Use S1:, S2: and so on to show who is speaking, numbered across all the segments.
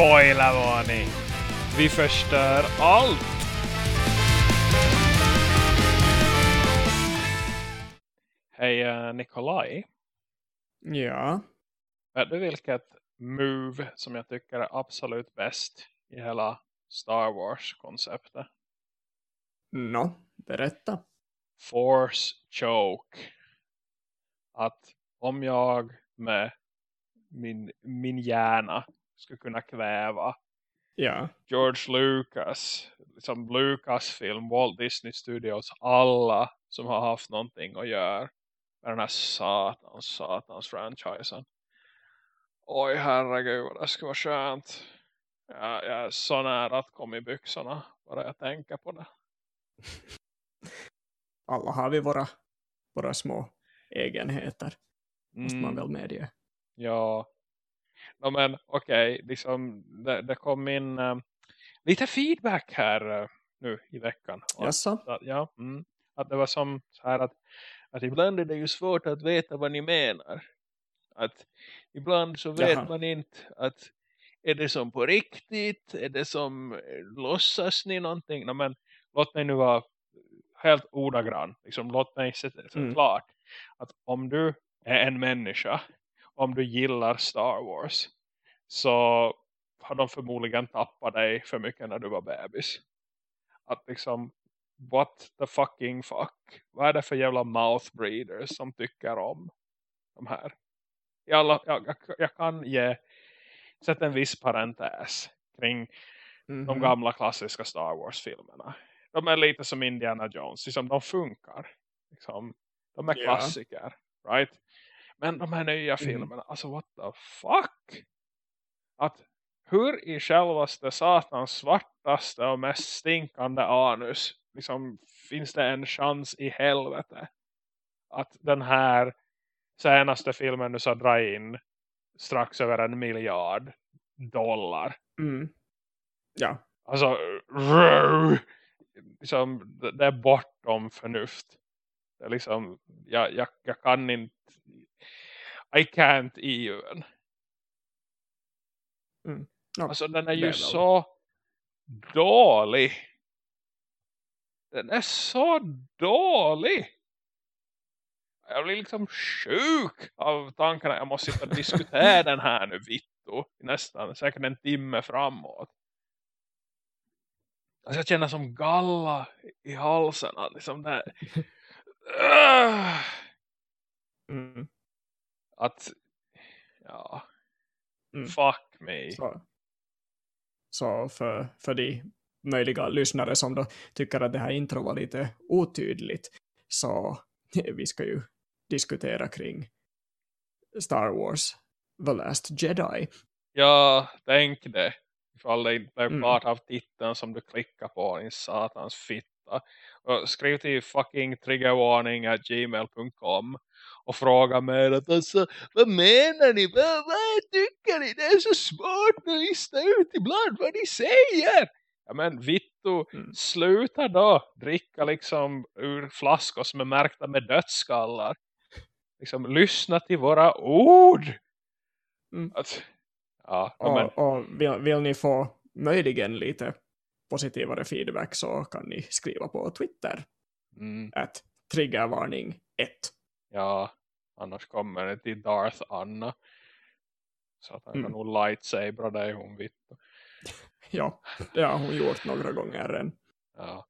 S1: Spoilervarning! Vi förstör allt! Hej uh, Nikolaj.
S2: Ja.
S1: Vet du vilket move som jag tycker är absolut bäst i hela Star Wars-konceptet?
S2: Nå, berätta.
S1: Force choke. Att om jag med min, min hjärna skulle kunna kväva
S2: Ja.
S1: George Lucas, liksom Lucasfilm, Walt Disney Studios, alla som har haft någonting att göra med den här satans, satans franchisen. Oj herregud det skulle vara skönt. Jag, jag är så nära att komma i byxorna bara jag tänker på det.
S2: Alla har vi våra, våra små egenheter. Måste man
S1: Mm.
S2: väl medge.
S1: Ja. No, men okej, liksom, det, det kom in eh, lite feedback här eh, nu i veckan. Och
S2: Jaså?
S1: att, ja, mm, att det var som så här att, att ibland är det ju svårt att veta vad ni menar. Att ibland så vet
S2: Jaha.
S1: man inte att är det som på riktigt? Är det som eh, låtsas ni någonting? No, men låt mig nu vara helt ordagrann. Liksom, låt mig sätta det
S2: Mm.
S1: klart att om du är en människa om du gillar Star Wars så har de förmodligen tappat dig för mycket när du var bebis. Att liksom, what the fucking fuck? Vad är det för jävla mouth breeders som tycker om de här? Jag, jag, jag kan ge sätta en viss parentes kring
S2: Mhm.
S1: de gamla klassiska Star Wars-filmerna. De är lite som Indiana Jones. Liksom, de funkar. Liksom, de är klassiker. Right? Men de här nya filmerna. Alltså what the fuck? Att hur i självaste satans svartaste och mest stinkande anus liksom, finns det en chans i helvete att den här senaste filmen nu så drar in strax över en miljard dollar
S2: Mm. Ja.
S1: Alltså, rrr, liksom, det- det är bortom förnuft. Det är liksom, jag, jag, jag kan inte, I can't even.
S2: Ja,
S1: Alltså den är ju
S2: väl-
S1: så dålig. Den är så dålig. Jag blir liksom sjuk av tankarna. Jag måste sitta och diskutera den här nu, Vitto. Nästan säkert en timme framåt. Alltså jag känner som galla i halsen. Liksom det, Ugh!
S2: Mm.
S1: Att, ja,
S2: Mm.
S1: fuck me.
S2: Så, så för, för de möjliga lyssnare som då tycker att det här intro var lite otydligt så vi ska ju diskutera kring Star Wars The Last Jedi.
S1: Ja, tänk det. Ifall det inte är
S2: Mm.
S1: klart av titeln som du klickar på i satans fitta. Och skriv till fucking triggervarning at gmail.com och fråga mig att alltså, vad menar ni? Vad, vad tycker ni? Det är så svårt att lista ut ibland vad ni säger. Ja men Vittu,
S2: Mm.
S1: sluta då dricka liksom ur flaskor som är märkta med dödsskallar. Liksom lyssna till våra ord.
S2: Mm.
S1: Att, ja, ja, men,
S2: Och, och vill, vill ni få möjligen lite positivare feedback så kan ni skriva på Twitter
S1: mm,
S2: att triggervarning 1.
S1: Ja, annars kommer det till Darth Anna. Så att han
S2: Mm.
S1: kan nog lightsabra dig hon vitt.
S2: Ja, det har hon gjort några gånger än.
S1: Ja.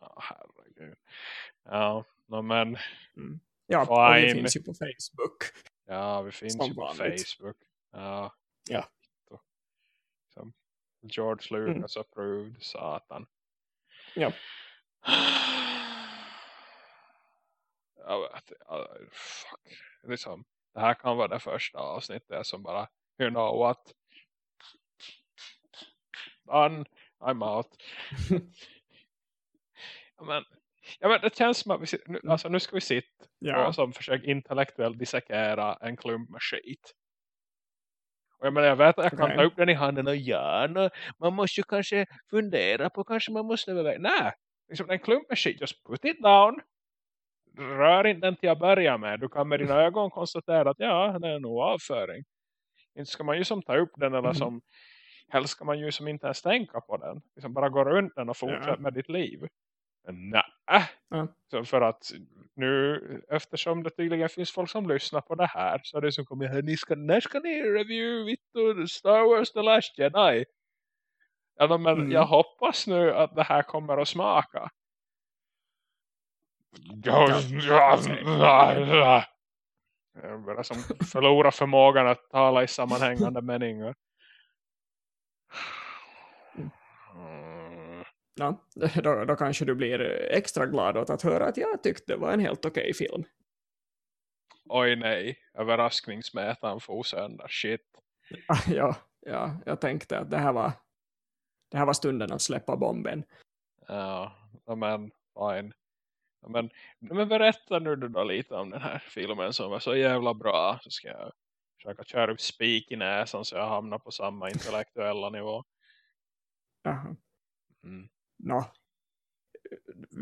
S1: Ja, herregud. Ja, no, men
S2: Ja, och vi finns ju på Facebook.
S1: ja, vi finns
S2: Som
S1: ju på
S2: vanligt.
S1: Facebook. Ja.
S2: Ja.
S1: Som George Lucas approved, satan.
S2: Ja.
S1: Fuck. Liksom, det här kan vara det första avsnittet som bara, you know what? Done, I'm out. men, ja, men det känns som att vi, nu, alltså, nu ska vi sitta
S2: Ja,
S1: och som försöker intellektuellt dissekera en klump med skit. Och jag menar, jag vet att jag kan ta upp den i handen och gärna. Man måste ju kanske fundera på, kanske man måste överväga. Nej, liksom en klump med skit, just put it down. Rör inte den till att börja med. Du kan med dina ögon konstatera att ja, det är nog avföring. inte ska man ju som ta upp den eller
S2: Mm.
S1: som helst ska man ju som inte ens tänka på den. Liksom bara gå runt den och fortsätta
S2: Ja.
S1: med ditt liv. Nej.
S2: Ja.
S1: Så för att nu, eftersom det tydligen finns folk som lyssnar på det här så är det som kommer här, ni ska, när ska ni review Vittu, Star Wars The Last Jedi? Ja, men
S2: Mm.
S1: jag hoppas nu att det här kommer att smaka. Ja, Jag börjar som förlora förmågan att tala i sammanhängande meningar. Mm.
S2: Ja, då, då kanske du blir extra glad åt att höra att jag tyckte det var en helt okej film.
S1: Oj nej, överraskningsmätaren får sönder. Shit.
S2: ja, ja, jag tänkte att det här var det här var stunden att släppa bomben.
S1: Ja, men fine. Men, men berätta nu då lite om den här filmen som var så jävla bra. Så ska jag försöka köra upp spik i näsan så jag hamnar på samma intellektuella nivå.
S2: Jaha.
S1: Mm.
S2: Nå,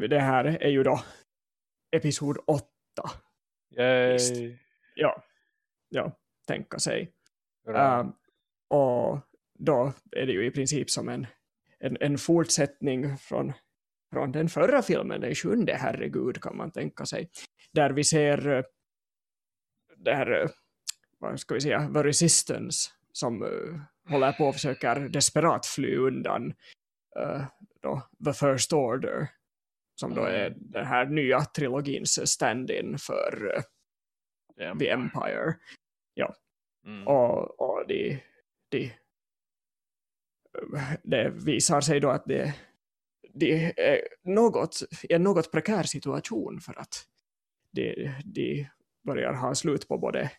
S2: det här är ju då episod 8. Visst.
S1: Yay.
S2: Ja, ja tänka sig. Um, och då är det ju i princip som en, en, en fortsättning från, från den förra filmen, den sjunde herregud kan man tänka sig. Där vi ser uh, där, uh, vad ska vi säga, The Resistance som uh, håller på och försöker desperat fly undan uh, då, The First Order som då är den här nya trilogins stand-in för uh,
S1: Ja.
S2: The Empire.
S1: Mm.
S2: Och, och de, de, det visar sig då att det, de är något, i en något prekär situation för att de, de börjar ha slut på både,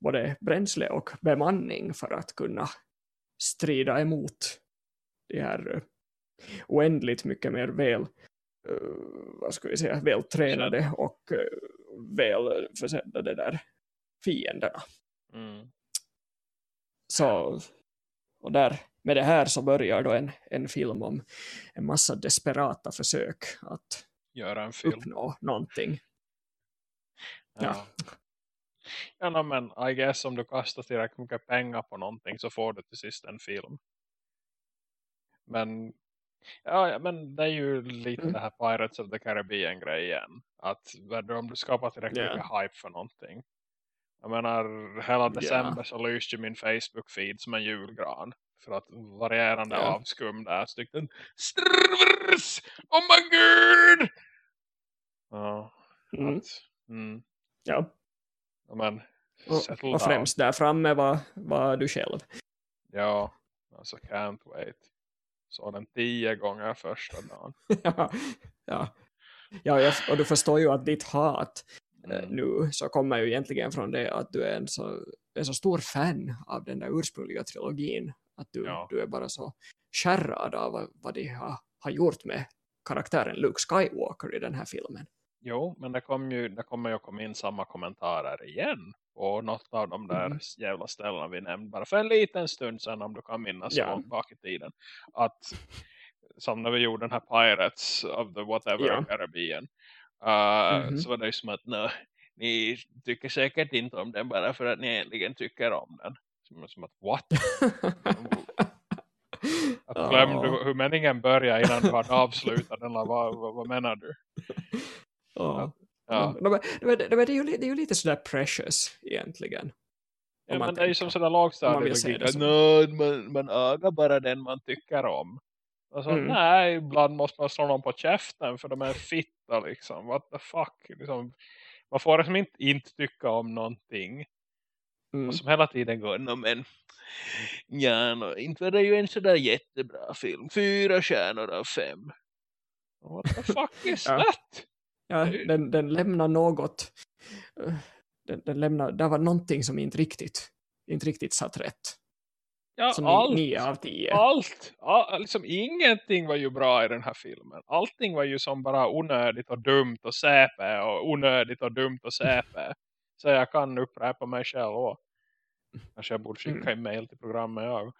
S2: både bränsle och bemanning för att kunna strida emot de här eh, oändligt mycket mer väl eh, vad ska vi säga, vältränade och eh, väl försedda det där fienderna.
S1: Mm.
S2: Så, och där, med det här så börjar då en, en film om en massa desperata försök att
S1: Göra en film.
S2: uppnå någonting.
S1: Ja. Ja, no, men I guess om du kastar tillräckligt mycket pengar på någonting så får du till sist en film. Men ja, men det är ju lite
S2: Mm.
S1: det här Pirates of the Caribbean grejen. Att om du skapar tillräckligt
S2: Ja.
S1: mycket hype för någonting. Jag menar, hela december så lyste ju min Facebook-feed som en julgran. För att varierande
S2: Ja.
S1: avskum där stycken Strvrs! Oh my god! Ja,
S2: Mm.
S1: att, mm,
S2: Ja.
S1: men
S2: Och, och främst där framme var, var du själv.
S1: Ja, alltså can't wait. Så den tio gånger första dagen.
S2: ja, ja. ja jag, och du förstår ju att ditt hat
S1: Mm.
S2: nu så kommer ju egentligen från det att du är en så, en så stor fan av den där ursprungliga trilogin. Att du,
S1: Ja.
S2: du är bara så skärrad av vad, vad de har, har gjort med karaktären Luke Skywalker i den här filmen.
S1: Jo, men det, kom ju, det kommer ju komma in samma kommentarer igen. Och något av de där
S2: Mhm.
S1: jävla ställena vi nämnde bara för en liten stund sedan om du kan minnas
S2: Ja.
S1: långt bak i tiden. Att som när vi gjorde den här Pirates of the whatever
S2: Ja.
S1: Caribbean. Uh,
S2: Mhm.
S1: Så var det ju som att "Nå, ni tycker säkert inte om den bara för att ni egentligen tycker om den. Som, som att what? Att glömde du hur meningen började innan du hade avslutat den? Vad, vad, vad menar du?
S2: Ja.
S1: Ja.
S2: Ja. men- men- men Det är ju li- det är ju lite sådär precious egentligen.
S1: Ja, men det är ju som sådär
S2: Om man vill
S1: lågstadielogik.
S2: se det
S1: att
S2: som-
S1: "Nå, Man, man ögar bara den man tycker om. Alltså,
S2: Mm.
S1: Nej, ibland måste man slå någon på käften för de är fitta liksom. What the fuck? Liksom, man får liksom inte, inte tycka om någonting.
S2: Mm.
S1: Och som hela tiden går, men ja, no, inte var det ju en sådär jättebra film. Fyra stjärnor av fem. What the fuck is
S2: Ja.
S1: that?
S2: Ja, den, den lämnar något. eh, Den, den lämnar, det var någonting som inte riktigt, inte riktigt satt rätt.
S1: Ja,
S2: Som
S1: allt.
S2: ni, av tio.
S1: allt, all, liksom ingenting var ju bra i den här filmen. Allting var ju som bara onödigt och dumt och säpe och onödigt och dumt och säpe. Så jag kan upprepa mig själv och kanske jag borde skicka
S2: Mm.
S1: en mail till programmet jag.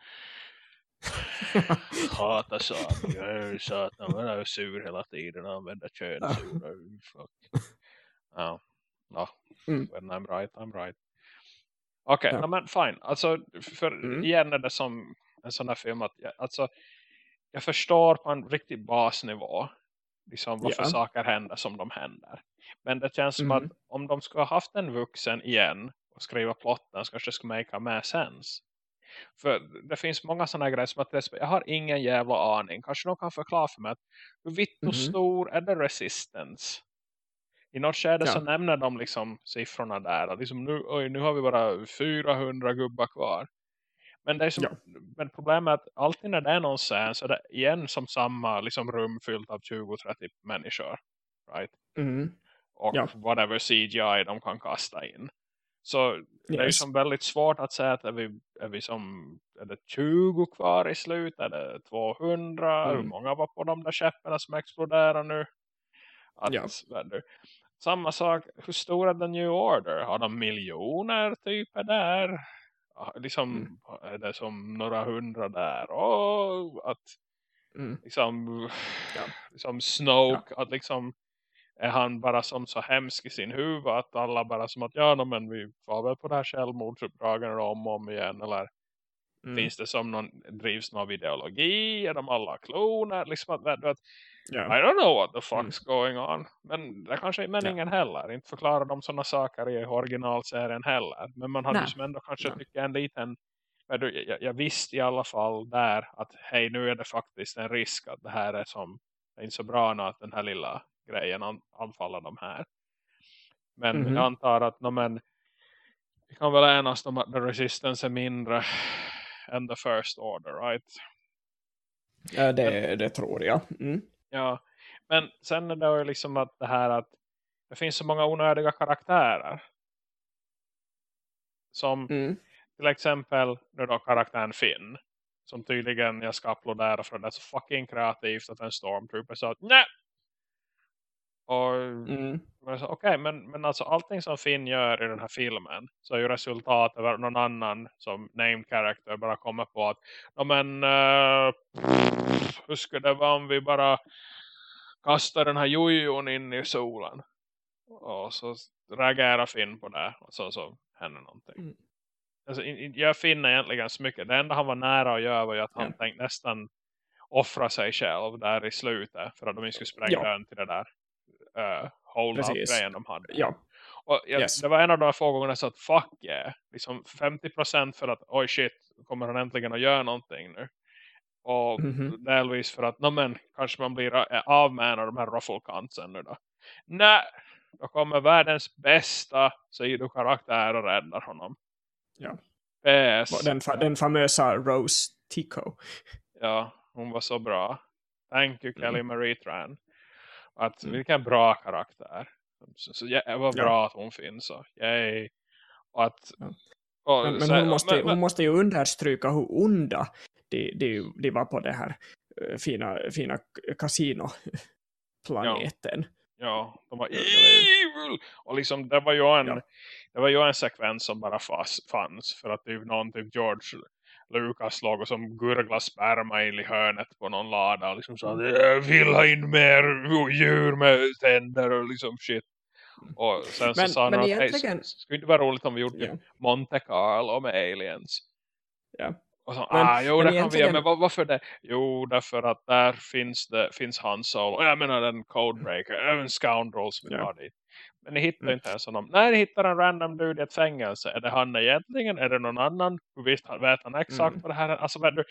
S1: Hata satan, jag är satan, man är sur hela tiden använder och Fuck. Ja, ja.
S2: Mm.
S1: when I'm right, I'm right. Okej,
S2: Ja.
S1: no, men fine. Alltså, för
S2: Mm.
S1: igen är det som en sån här film att jag, alltså, jag förstår på en riktig basnivå liksom varför
S2: Ja.
S1: saker händer som de händer. Men det känns som
S2: Mm.
S1: att om de skulle ha haft en vuxen igen och skriva plotten så kanske det skulle make mer sense. För det finns många sådana grejer som att jag har ingen jävla aning. Kanske någon kan förklara för mig att hur vitt och
S2: Mhm.
S1: stor är det resistance? I något skede
S2: Ja.
S1: så nämner de liksom siffrorna där. Att liksom nu, oj, nu har vi bara 400 gubbar kvar. Men, det är som,
S2: Ja.
S1: men problemet är att alltid när det är någonstans så är det igen som samma liksom, rum fyllt av 20-30 människor. Right?
S2: Mm.
S1: Och
S2: Ja.
S1: whatever CGI de kan kasta in. Så det är
S2: Yes.
S1: som väldigt svårt att säga att är vi, är vi som är det 20 kvar i slut? Är det 200?
S2: Mm.
S1: Hur många var på de där skeppen som exploderar nu? Att,
S2: Ja.
S1: Samma sak, hur stor är The New Order? Har de miljoner typer där? Ja, Liksom,
S2: Mm.
S1: är det som några hundra där? Och att
S2: Mm.
S1: liksom,
S2: Ja.
S1: liksom Snoke, att liksom är han bara som så hemsk i sin huvud att alla bara som att ja men vi var väl på det här självmordsuppdragen om och om igen eller
S2: Mm.
S1: finns det som någon drivs någon av ideologi är de alla kloner liksom att, att, att
S2: Ja.
S1: I don't know what the
S2: Mm.
S1: fuck's going on men det kanske är meningen heller inte förklarar de sådana saker i originalserien heller men man hade ju som ändå kanske
S2: Nej.
S1: tycka en liten jag, jag visste i alla fall där att hej nu är det faktiskt en risk att det här är som det är inte så bra nu att den här lilla grejen an, anfaller de här. Men
S2: Mhm.
S1: jag antar att no, men, vi kan väl enas om att the resistance är mindre än the first order, right?
S2: Ja, det, det tror jag. Mm.
S1: Ja, men sen är det liksom att det här att det finns så många onödiga karaktärer. Som
S2: Mm.
S1: till exempel nu då karaktären Finn. Som tydligen jag ska applådera för det är så fucking kreativt att en stormtrooper sa att nej. Och
S2: Mm.
S1: Okej, men, men alltså allting som Finn gör i den här filmen så är ju resultatet av någon annan som named character bara kommer på att ja men uh, hur skulle det vara om vi bara kastar den här jojon in i solen och så reagerar Finn på det och så, så händer någonting.
S2: Mm.
S1: Alltså, jag finner egentligen så mycket. Det enda han var nära att göra var ju att han
S2: Ja.
S1: tänkte nästan offra sig själv där i slutet för att de inte skulle spränga
S2: Ja.
S1: dörren till det där uh, hold-out-grejen de hade.
S2: Ja.
S1: Och jag,
S2: Yes.
S1: Det var en av de här få gångerna så att fuck yeah. Liksom 50% för att oj shit, kommer han äntligen att göra någonting nu. Och
S2: Mhm.
S1: delvis för att men, kanske man blir a- av med de här rufflekansen nu då. Nej, då kommer världens bästa sidokaraktär och räddar honom.
S2: Ja.
S1: PS.
S2: Den, fa- den famösa Rose Tico.
S1: Ja, hon var så bra. Thank you Kelly
S2: Mm.
S1: Marie Tran. Att,
S2: Mm.
S1: Vilken bra karaktär. Så, så ja, det var
S2: Ja.
S1: bra att hon finns. Yay. Och att, och
S2: Men, men, hon, måste,
S1: men- men-
S2: hon måste ju understryka hur onda de, de, de var på det här eh, fina, fina kasinoplaneten.
S1: Ja, de var
S2: det
S1: evil! Och liksom, det var ju en,
S2: Ja.
S1: det var ju en sekvens som bara fanns. För att typ någon typ George Lucas låg och som gurgla sperma in i hörnet på någon lada. Och liksom sa att jag vill ha in mer djur med tänder och liksom shit. Och sen så
S2: Men-
S1: sa
S2: men
S1: någon att "Hej,
S2: egentligen-
S1: skulle det inte vara roligt om vi gjorde
S2: Ja.
S1: Monte Carlo med aliens?
S2: Ja.
S1: Och så,
S2: Men-
S1: ah, jo
S2: men
S1: det kan vi
S2: egentligen-
S1: men var, varför det? Jo, därför att där finns, det, finns Han Solo. Jag menar en codebreaker, även scoundrels som
S2: Ja.
S1: har dit. Men ni hittar
S2: Mm.
S1: inte ens honom. Nej, ni hittar en random dude i ett fängelse. Är det han egentligen? Är det någon annan? Hur visst vet han exakt
S2: Mm.
S1: vad det här är? Alltså, det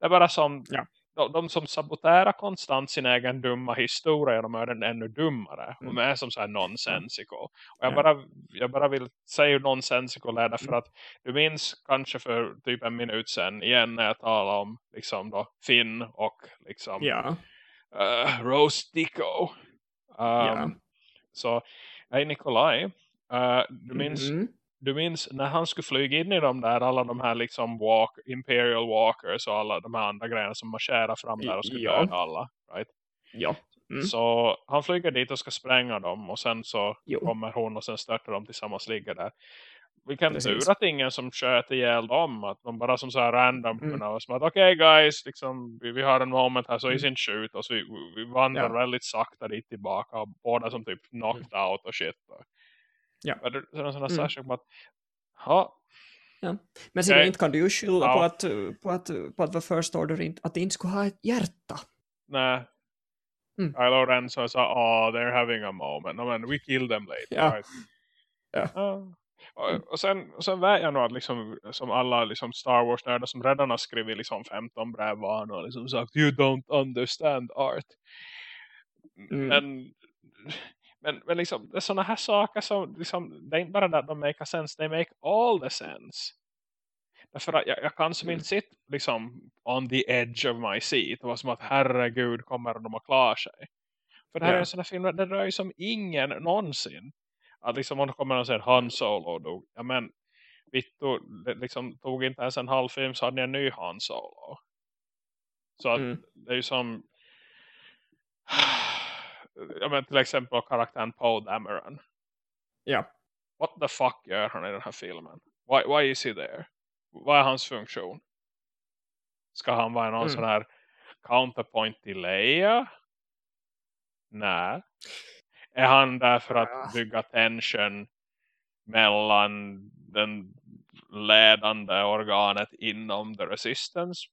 S1: är bara som
S2: Ja.
S1: de, de som saboterar konstant sin egen dumma historia, de är den ännu dummare.
S2: Mm.
S1: De är som så här nonsensical. Och jag,
S2: Ja.
S1: bara, jag bara vill säga nonsensical är därför
S2: Mm.
S1: att du minns kanske för typ en minut sedan igen när jag talade om liksom då Finn och liksom
S2: Ja.
S1: uh, Rose Dicko. Um,
S2: Ja.
S1: Så, hej Nikolaj. Uh, du, minns,
S2: Mm.
S1: du minns när han skulle flyga in i de där, alla de här liksom walk, Imperial Walkers och alla de här andra grejerna som marscherar fram där och skulle
S2: Ja.
S1: döda alla. Right?
S2: Ja. Mm.
S1: Så han flyger dit och ska spränga dem och sen så
S2: Jo.
S1: kommer hon och sen störtar de tillsammans ligger där. Vilken
S2: Precis.
S1: tur att ingen som sköt ihjäl dem. Att de bara som så här random
S2: Mm.
S1: mm. som att okej okay, guys, liksom, vi, vi har en moment här så
S2: Mm.
S1: is inte shoot och så vi, vi vandrar
S2: Ja.
S1: väldigt sakta dit tillbaka och båda som typ knocked out och shit. Och,
S2: Ja.
S1: Men det är en sån här
S2: Mm.
S1: särskild att ja,
S2: Ja. Men sen
S1: Nej.
S2: inte kan du ju skylla
S1: Ja.
S2: på, att, på, att, på att The First Order inte, att det inte skulle ha ett hjärta.
S1: Nej.
S2: Mm.
S1: Kylo Ren så sa, oh, they're having a moment. No, men we kill them later.
S2: Ja.
S1: Right?
S2: Ja.
S1: Ja. Och, och, sen, och sen jag nog att liksom, som alla liksom Star Wars-nördar som redan har skrivit liksom 15 brevvaror och liksom sagt you don't understand art.
S2: Mm.
S1: Men, men, men liksom, det är sådana här saker som liksom, det är inte bara det att de make sense, they make all the sense. Därför att jag, jag kan som
S2: Mm.
S1: inte sitta liksom on the edge of my seat och vara som att herregud kommer de att klara sig. För det här
S2: Ja.
S1: är en sån här film, det rör ju som ingen någonsin. Att liksom om det kommer och säger Han Solo dog. Ja men, Vittu, det liksom tog inte ens en halv film så hade ni en ny Han Solo. Så att
S2: Mm.
S1: det är ju som ja men till exempel karaktären Poe Dameron.
S2: Ja.
S1: What the fuck gör han i den här filmen? Why, why is he there? Vad är hans funktion? Ska han vara någon
S2: Mm.
S1: sån här counterpoint till Leia? Nej. Är han där för att bygga tension mellan den ledande organet inom The Resistance?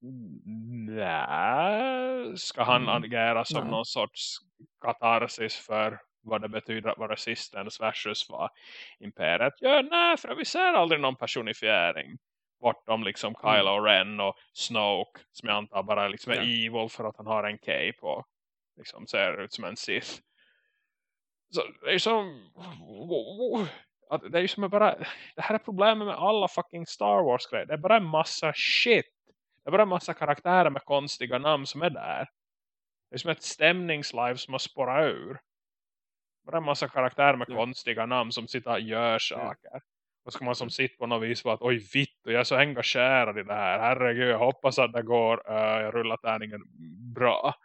S1: Nej. Ska han
S2: Mm.
S1: agera som
S2: Nej.
S1: någon sorts katarsis för vad det betyder att vara Resistance versus vad Imperiet gör? Nej, för vi ser aldrig någon personifiering bortom liksom
S2: Mm.
S1: Kylo Ren och Snoke som jag antar bara liksom är
S2: Ja.
S1: evil för att han har en cape och liksom ser ut som en Sith. Så det är som att det är som bara det här är problemet med alla fucking Star Wars grejer. Det är bara en massa shit. Det är bara en massa karaktärer med konstiga namn som är där. Det är som ett stämningslive som har spårat ur. Bara en massa karaktärer med
S2: Ja.
S1: konstiga namn som sitter och gör saker. Och ska man som sitter på något vis vara att oj vitt och jag är så engagerad i det här. Herregud, jag hoppas att det går. Uh, jag rullar tärningen bra.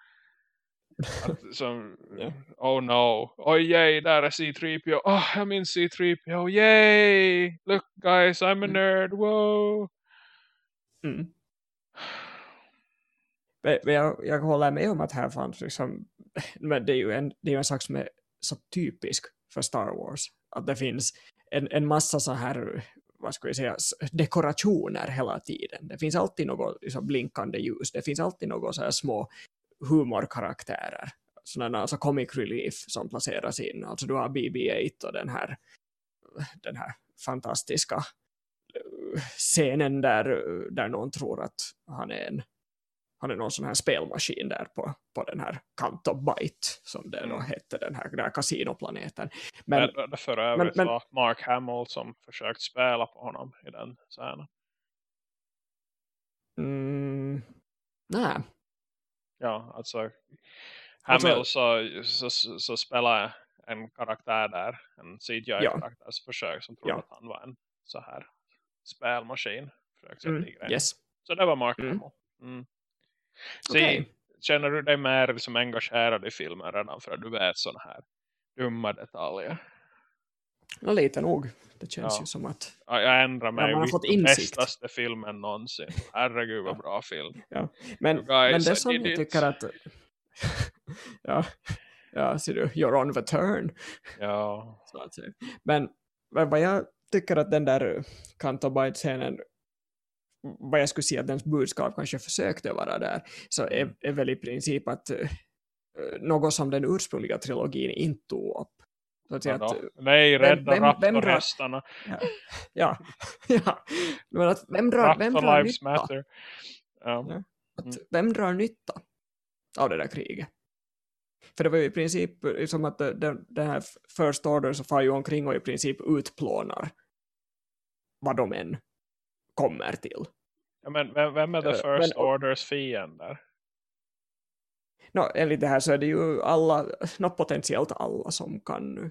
S1: Att, som,
S2: Ja.
S1: Oh no. Oj yay, där är C3PO. Oh, jag minns C3PO. Yay! Look guys, I'm a
S2: Mm.
S1: nerd. Wow!
S2: Mm. Men jag, jag håller med om att här fanns liksom, men det är ju en, det är en sak som är så typisk för Star Wars. Att det finns en, en massa så här, vad ska vi säga, dekorationer hela tiden. Det finns alltid något liksom, blinkande ljus. Det finns alltid något så här små humorkaraktärer. Sådana alltså comic relief som placeras in. Alltså du har BB-8 och den här, den här fantastiska eh, scenen där, där någon tror att han är en han är någon sån här spelmaskin där på, på den här Canto Byte som det då
S1: Mm.
S2: hette, den här, den här kasinoplaneten. Men,
S1: Men, det, det för övrigt
S2: men-
S1: var Mark Hamill som försökt spela på honom i den scenen.
S2: mm, nej,
S1: Ja, alltså Hamill så, så, så, spelar en karaktär där, en CGI-karaktär som försök som trodde
S2: Ja.
S1: att han var en så här spelmaskin.
S2: Mm, yes,
S1: Så det var Mark
S2: Mm.
S1: Hamill. Mm.
S2: Okej.
S1: Känner du dig mer liksom engagerad i filmen redan för att du vet sådana här dumma detaljer?
S2: Ja, lite nog. Det känns
S1: Ja.
S2: ju som att,
S1: Ja, Jag ändrar mig.
S2: man har fått insikt.
S1: Bästaste filmen någonsin. Herregud vad
S2: Ja.
S1: bra film.
S2: men,
S1: You guys,
S2: men det som jag
S1: it.
S2: tycker att, ja, ja, ser du, you're on the turn.
S1: Ja.
S2: så att säga. Men, men vad jag tycker att den där Canto Byte-scenen vad jag skulle säga att dens budskap kanske försökte vara där så är,
S1: Mm.
S2: är väl i princip att eh, något som den ursprungliga trilogin inte tog upp. Så att säga att,
S1: Vadå? Nej,
S2: vem-
S1: rädda
S2: vem- vem drar-
S1: raptorhästarna.
S2: ja, ja. Men att vem drar, vem drar
S1: lives
S2: nytta?
S1: matter. Ja.
S2: Ja. Att,
S1: Mm.
S2: Vem drar nytta av det där kriget? För det var ju i princip som att det- den, den här First Order så far ju omkring och i princip utplånar vad de än kommer till.
S1: Ja, men vem, vem är the
S2: Eh,
S1: first
S2: men-
S1: orders fiender?
S2: Nå, enligt det här så är det ju alla, nå, potentiellt alla som kan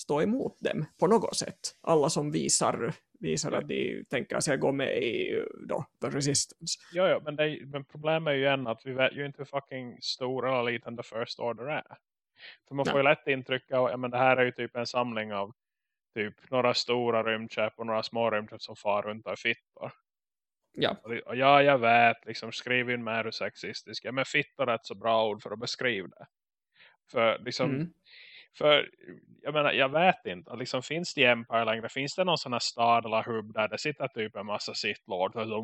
S2: stå emot dem på något sätt. Alla som visar, visar att de tänker sig gå med i då, The Resistance.
S1: Jo, jo, men, det, men problemet är ju än att vi vet ju inte hur fucking stor eller liten the first order är. För man får
S2: Nej.
S1: ju lätt intryck av, ja men det här är ju typ en samling av typ några stora rymdskepp och några små rymdskepp som far runt och fittor.
S2: Ja,
S1: Och ja, jag vet, liksom skriv in mer sexistisk. Ja, men fittor är ett så bra ord för att beskriva det. För liksom,
S2: mm.
S1: För jag menar, jag vet inte. Liksom, finns det Empire längre? Finns det någon sån här stad eller hubb där det sitter typ en massa sittlord och så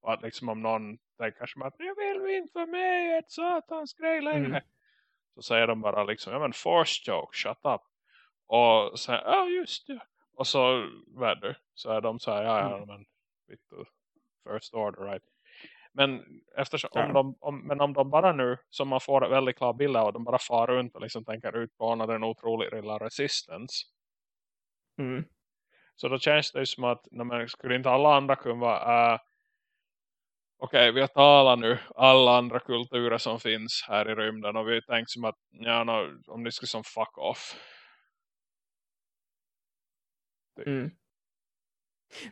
S1: och att liksom om någon tänker som att jag vill inte vara med i ett satans grej längre. Mm. Så säger de bara liksom, ja men force joke, shut up. Och säger, ja just det. Och så, väder, så är de så här, ja, ja mm. men first order, right? Men eftersom ja. om de, om, men om de bara nu, som man får en väldigt klar bild av, de bara far runt och liksom tänker utbana den otroligt lilla resistance.
S2: Mm.
S1: Så då känns det ju som att man skulle inte alla andra kunna vara uh, okej, okay, vi har talat nu alla andra kulturer som finns här i rymden och vi tänker som att ja, no, om ni ska som fuck off.
S2: Typ. Mm.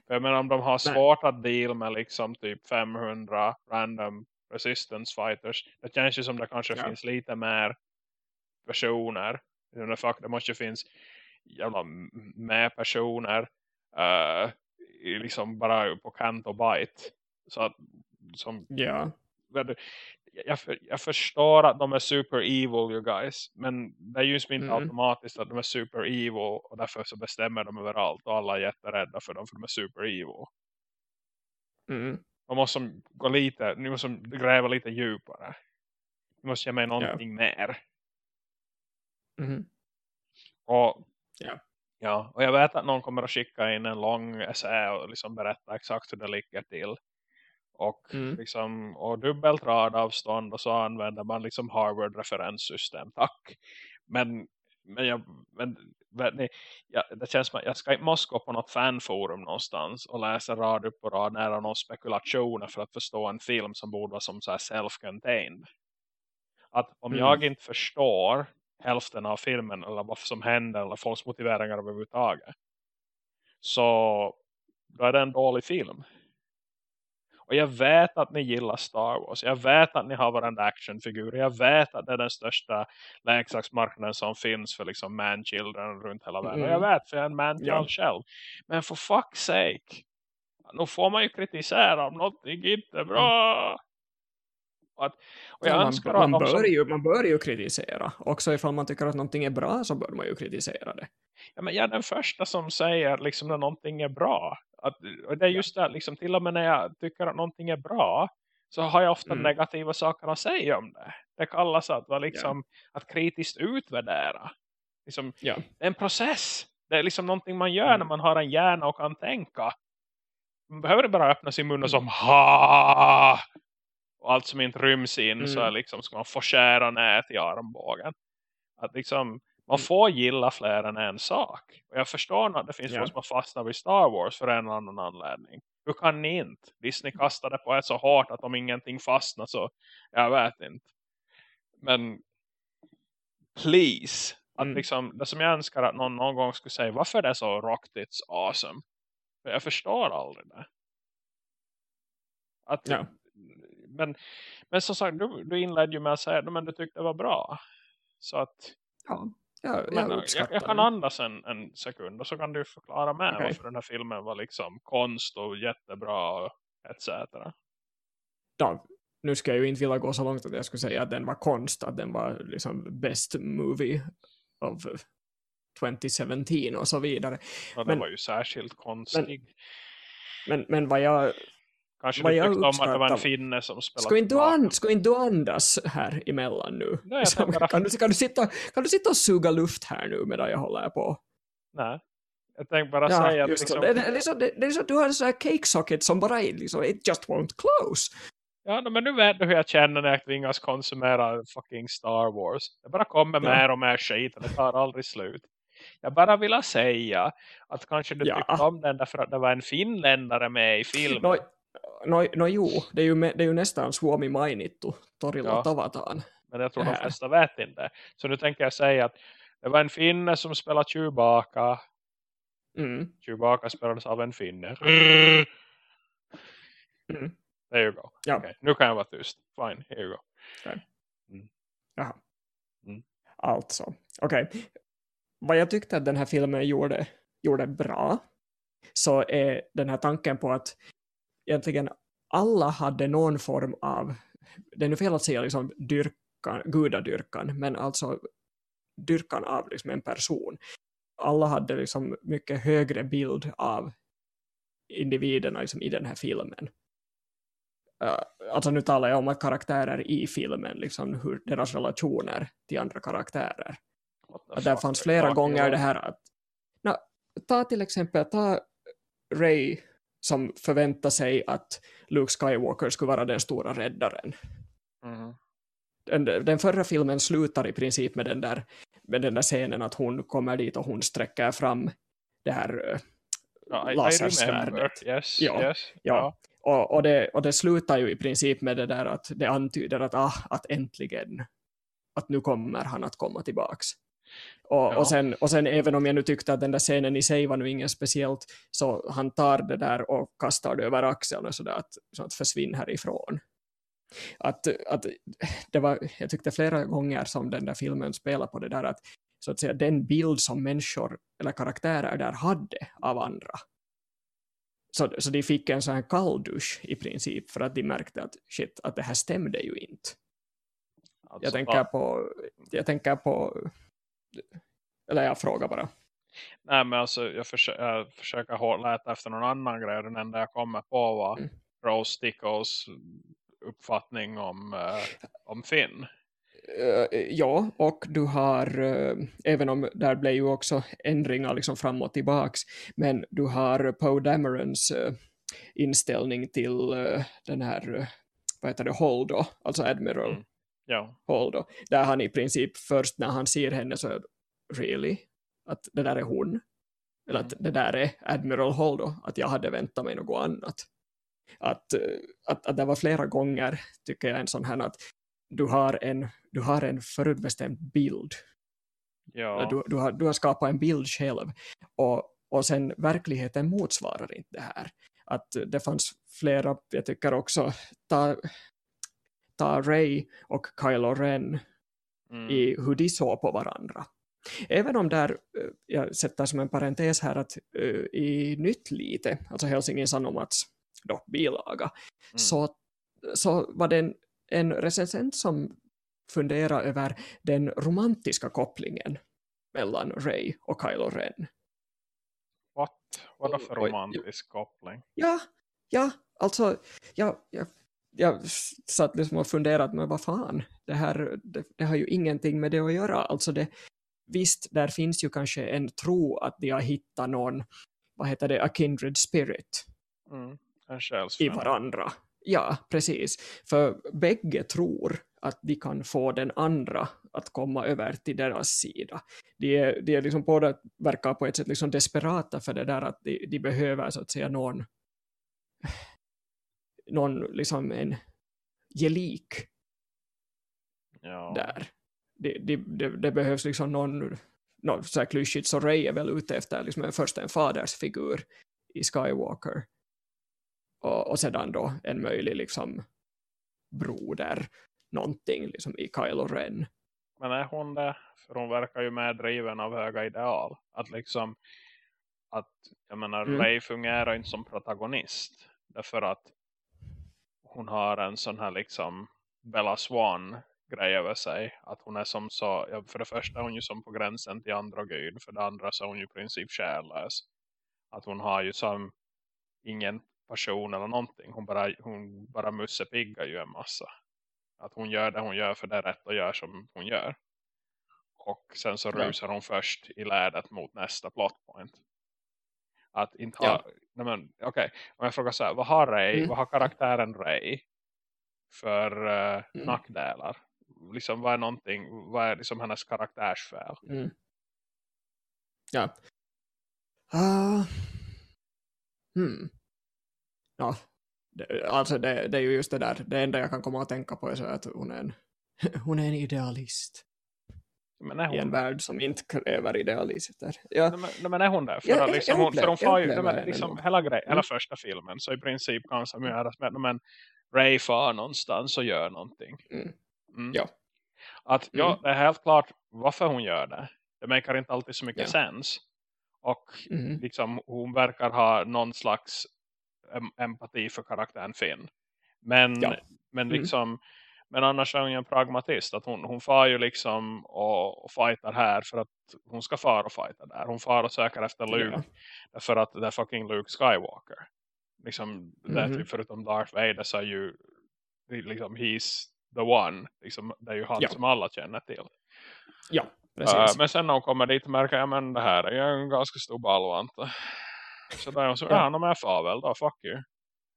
S1: För jag menar om de har svårt Nej. att deal med liksom typ 500 random resistance fighters. Det känns ju som det kanske ja. finns lite mer personer. Det måste ju finnas jävla mer personer uh, liksom bara på kant och bite. Så att som,
S2: ja.
S1: Jag, jag förstår att de är super evil you guys. Men det är just inte mm. automatiskt att de är super evil. Och därför så bestämmer de överallt. Och alla är jätterädda för dem för de är super evil.
S2: Mm.
S1: Man måste gå lite. Ni måste gräva lite djupare. Ni måste ge mig någonting yeah. mer.
S2: Mm.
S1: Och
S2: yeah.
S1: Ja, och jag vet att någon kommer att skicka in en lång essä och liksom berätta exakt hur det ligger till. Och, mm. liksom, och dubbelt radavstånd och så använder man liksom Harvard referenssystem. Tack. Men, men, jag, men vet ni, jag, det känns som att jag ska inte måste gå på något fanforum någonstans och läsa rad upp och rad nära någon spekulationer för att förstå en film som borde vara som så self-contained. Att om mm. jag inte förstår hälften av filmen eller vad som händer eller folks motiveringar överhuvudtaget så då är det en dålig film. Och jag vet att ni gillar Star Wars. Jag vet att ni har varandra actionfigurer. Jag vet att det är den största leksaksmarknaden som finns för liksom man-children runt hela världen. Mm. Jag vet för jag är en man ja. själv. Men för fuck's sake. Nu får man ju kritisera om någonting inte är bra. Mm. Att,
S2: ja, man, man, bör ju, man bör ju kritisera. Också ifall man tycker att någonting är bra så bör man ju kritisera det.
S1: Ja, men jag är den första som säger liksom när någonting är bra. Att, och det är just det, liksom, till och med när jag tycker att någonting är bra så har jag ofta mm. negativa saker att säga om det. Det kallas att, vara liksom, ja. att kritiskt utvärdera. Liksom,
S2: ja.
S1: Det är en process. Det är liksom någonting man gör mm. när man har en hjärna och kan tänka. Man behöver bara öppna sin mun och som ha och allt som inte ryms in mm. så liksom, ska man få skära nät i armbågen. Att liksom, man får gilla fler än en sak. Och jag förstår att det finns ja. folk som har fastnat vid Star Wars för en annan anledning. Hur kan ni inte? Disney kastade på ett så hårt att om ingenting fastnar så jag vet inte. Men please. Att mm. liksom, det som jag önskar att någon någon gång skulle säga varför det är så rocked it's awesome. För jag förstår aldrig det. Att,
S2: ja.
S1: men, men som sagt, du, du inledde ju med att säga att du tyckte det var bra. Så att
S2: ja. Jag,
S1: Men, jag, jag, jag, kan andas en, en sekund och så kan du förklara med okay. varför den här filmen var liksom konst och jättebra etc.
S2: Ja, nu ska jag ju inte vilja gå så långt att jag skulle säga att den var konst, att den var liksom best movie of 2017 och så vidare.
S1: Ja, den men, var ju särskilt konstig.
S2: Men, men, men vad jag
S1: Kanske du tyckte om att det var en finne som spelade
S2: ska inte, and, ska inte du andas här emellan nu?
S1: Nej,
S2: bara... kan, du, kan, du sitta, kan du sitta och suga luft här nu medan jag håller på?
S1: Nej. Jag tänkte bara ja, säga att... Liksom...
S2: Det, det, så, det, det så, du har en sån här cake socket som bara liksom, it just won't close.
S1: Ja, men nu vet du hur jag känner när jag tvingas konsumera fucking Star Wars. Det bara kommer ja. mer och mer skit och det tar aldrig slut. Jag bara vill säga att kanske du ja. tyckte om den därför att det var en finländare med i filmen. No,
S2: no, no jo, det är ju, det är ju nästan Suomi mainittu Torilla ja. Tavataan.
S1: Men jag tror de flesta vet inte. Så nu tänker jag säga att det var en finne som spelade Chewbacca.
S2: Mm.
S1: Chewbacca spelades av en finne.
S2: Mm.
S1: There you go.
S2: Ja.
S1: Okay. Nu kan jag vara tyst. Fine, here you go.
S2: Okay. Mm. Jaha. Mm. Alltså, okej. Okay. Vad jag tyckte att den här filmen gjorde, gjorde bra så är den här tanken på att egentligen alla hade någon form av, det är nu fel att säga liksom dyrk, dyrkan, gudadyrkan, men alltså dyrkan av liksom en person. Alla hade liksom mycket högre bild av individerna liksom i den här filmen. Uh, alltså nu talar jag om karaktärer i filmen, liksom hur deras relationer till andra karaktärer. Att där fanns flera gånger det här att na, ta till exempel ta Ray som förväntar sig att Luke Skywalker skulle vara den stora räddaren. Mm. Den, den förra filmen slutar i princip med den, där, med den där scenen att hon kommer dit och hon sträcker fram det här
S1: uh, lasersvärdet. Yes,
S2: ja,
S1: yes,
S2: ja. ja. Och, och, det, och det slutar ju i princip med det där att det antyder att, ah, att äntligen att nu kommer han att komma tillbaks. Och, ja. och, sen, och sen även om jag nu tyckte att den där scenen i sig var nu inget speciellt så han tar det där och kastar det över axeln och sådär att, så att försvinna härifrån. Att, att det var, jag tyckte flera gånger som den där filmen spelar på det där att så att säga den bild som människor eller karaktärer där hade av andra. Så, så de fick en sån här kalldusch i princip för att de märkte att shit, att det här stämde ju inte. Alltså, jag, tänker på, jag tänker på eller jag frågar bara.
S1: Nej men alltså jag, försö jag försöker leta efter någon annan grej. Den enda jag kommer på var mm. Rose Tickles uppfattning om, uh, om Finn.
S2: Uh, ja, och du har, uh, även om där blev ju också ändringar liksom fram och tillbaks, men du har Poe Damerons inställning till den här, vad heter det, Hall då, alltså Admiral. Mm
S1: ja.
S2: håll då. Där han i princip först när han ser henne så really? Att det där är hon? Eller mm. att det där är Admiral Hall då? Att jag hade väntat mig något annat. Att, att, att det var flera gånger tycker jag en sån här att du har en, du har en förutbestämd bild.
S1: Ja.
S2: Du, du, har, du har skapat en bild själv. Och, och sen verkligheten motsvarar inte det här. Att det fanns flera, jag tycker också, ta, ta Ray och Kylo Ren mm. i hur de såg på varandra. Även om där, eh, jag sätter som en parentes här att uh, i nytt lite, alltså Helsingin Sanomats då, bilaga, mm. så, så var det en, en recensent som funderade över den romantiska kopplingen mellan Ray och Kylo Ren.
S1: What? Vad är för romantisk koppling?
S2: Ja, ja, alltså jag, jag jag satt liksom och funderade, men vad fan, det här det, det, har ju ingenting med det att göra. Alltså det, visst, där finns ju kanske en tro att de har hittat någon, vad heter det, a kindred spirit
S1: mm,
S2: i varandra. Ja, precis. För bägge tror att de kan få den andra att komma över till deras sida. De är, de är liksom båda verkar på ett sätt liksom desperata för det där att de, de behöver så att säga någon någon liksom en gelik
S1: ja.
S2: där. Det, det, det, det, behövs liksom någon, någon så här klyschigt så Ray är väl ute efter liksom en, först en fadersfigur i Skywalker och, och sedan då en möjlig liksom broder någonting liksom i Kylo Ren.
S1: Men är hon det? För hon verkar ju med driven av höga ideal. Att liksom att jag menar mm. Ray fungerar inte som protagonist. Därför att hon har en sån här liksom Bella Swan grej över sig. Att hon är som så, ja, för det första är hon ju som på gränsen till andra gud. För det andra så är hon ju i princip kärlös. Att hon har ju som ingen passion eller någonting. Hon bara, hon bara mussepiggar ju en massa. Att hon gör det hon gör för det är rätt att göra som hon gör. Och sen så rusar hon först i lädet mot nästa plotpoint. Att inte ha, nej men, okej, okay. om jag frågar så här, vad har Ray, mm. vad har karaktären Ray för uh, mm. nackdelar? Liksom vad är någonting, vad är liksom hennes karaktärsfäl?
S2: Mm. Ja. Uh, hmm. Ja, det, alltså det, det är ju just det där, det enda jag kan komma att tänka på är så att hon är en, hon är en idealist men är hon... i en värld som inte kräver idealister.
S1: Ja. Men, men är hon där? För, ja, liksom, hon, för hon får ju, men, liksom, hela, grej, hela mm. första filmen så i princip kan som göras med men Ray far någonstans och gör någonting.
S2: Mm. Mm. Ja.
S1: Att ja, mm. det är helt klart varför hon gör det. Det makar inte alltid så mycket ja. sens. Och mm. liksom, hon verkar ha någon slags empati för karaktären Finn. Men, ja. men mm. liksom Men annars är hon ju en pragmatist. Att hon, hon far ju liksom och, och fightar här för att hon ska fara och fighta där. Hon far och söker efter Luke. Ja. För att det är fucking Luke Skywalker. Liksom, mm -hmm. det mhm. typ förutom Darth Vader så är ju liksom, he's the one. Liksom, det är ju han ja. som alla känner till.
S2: Ja, precis. Uh,
S1: men sen när hon kommer dit märker jag men det här är ju en ganska stor ballvante. Så där är hon så, ja, ja de är far väl då, fuck you.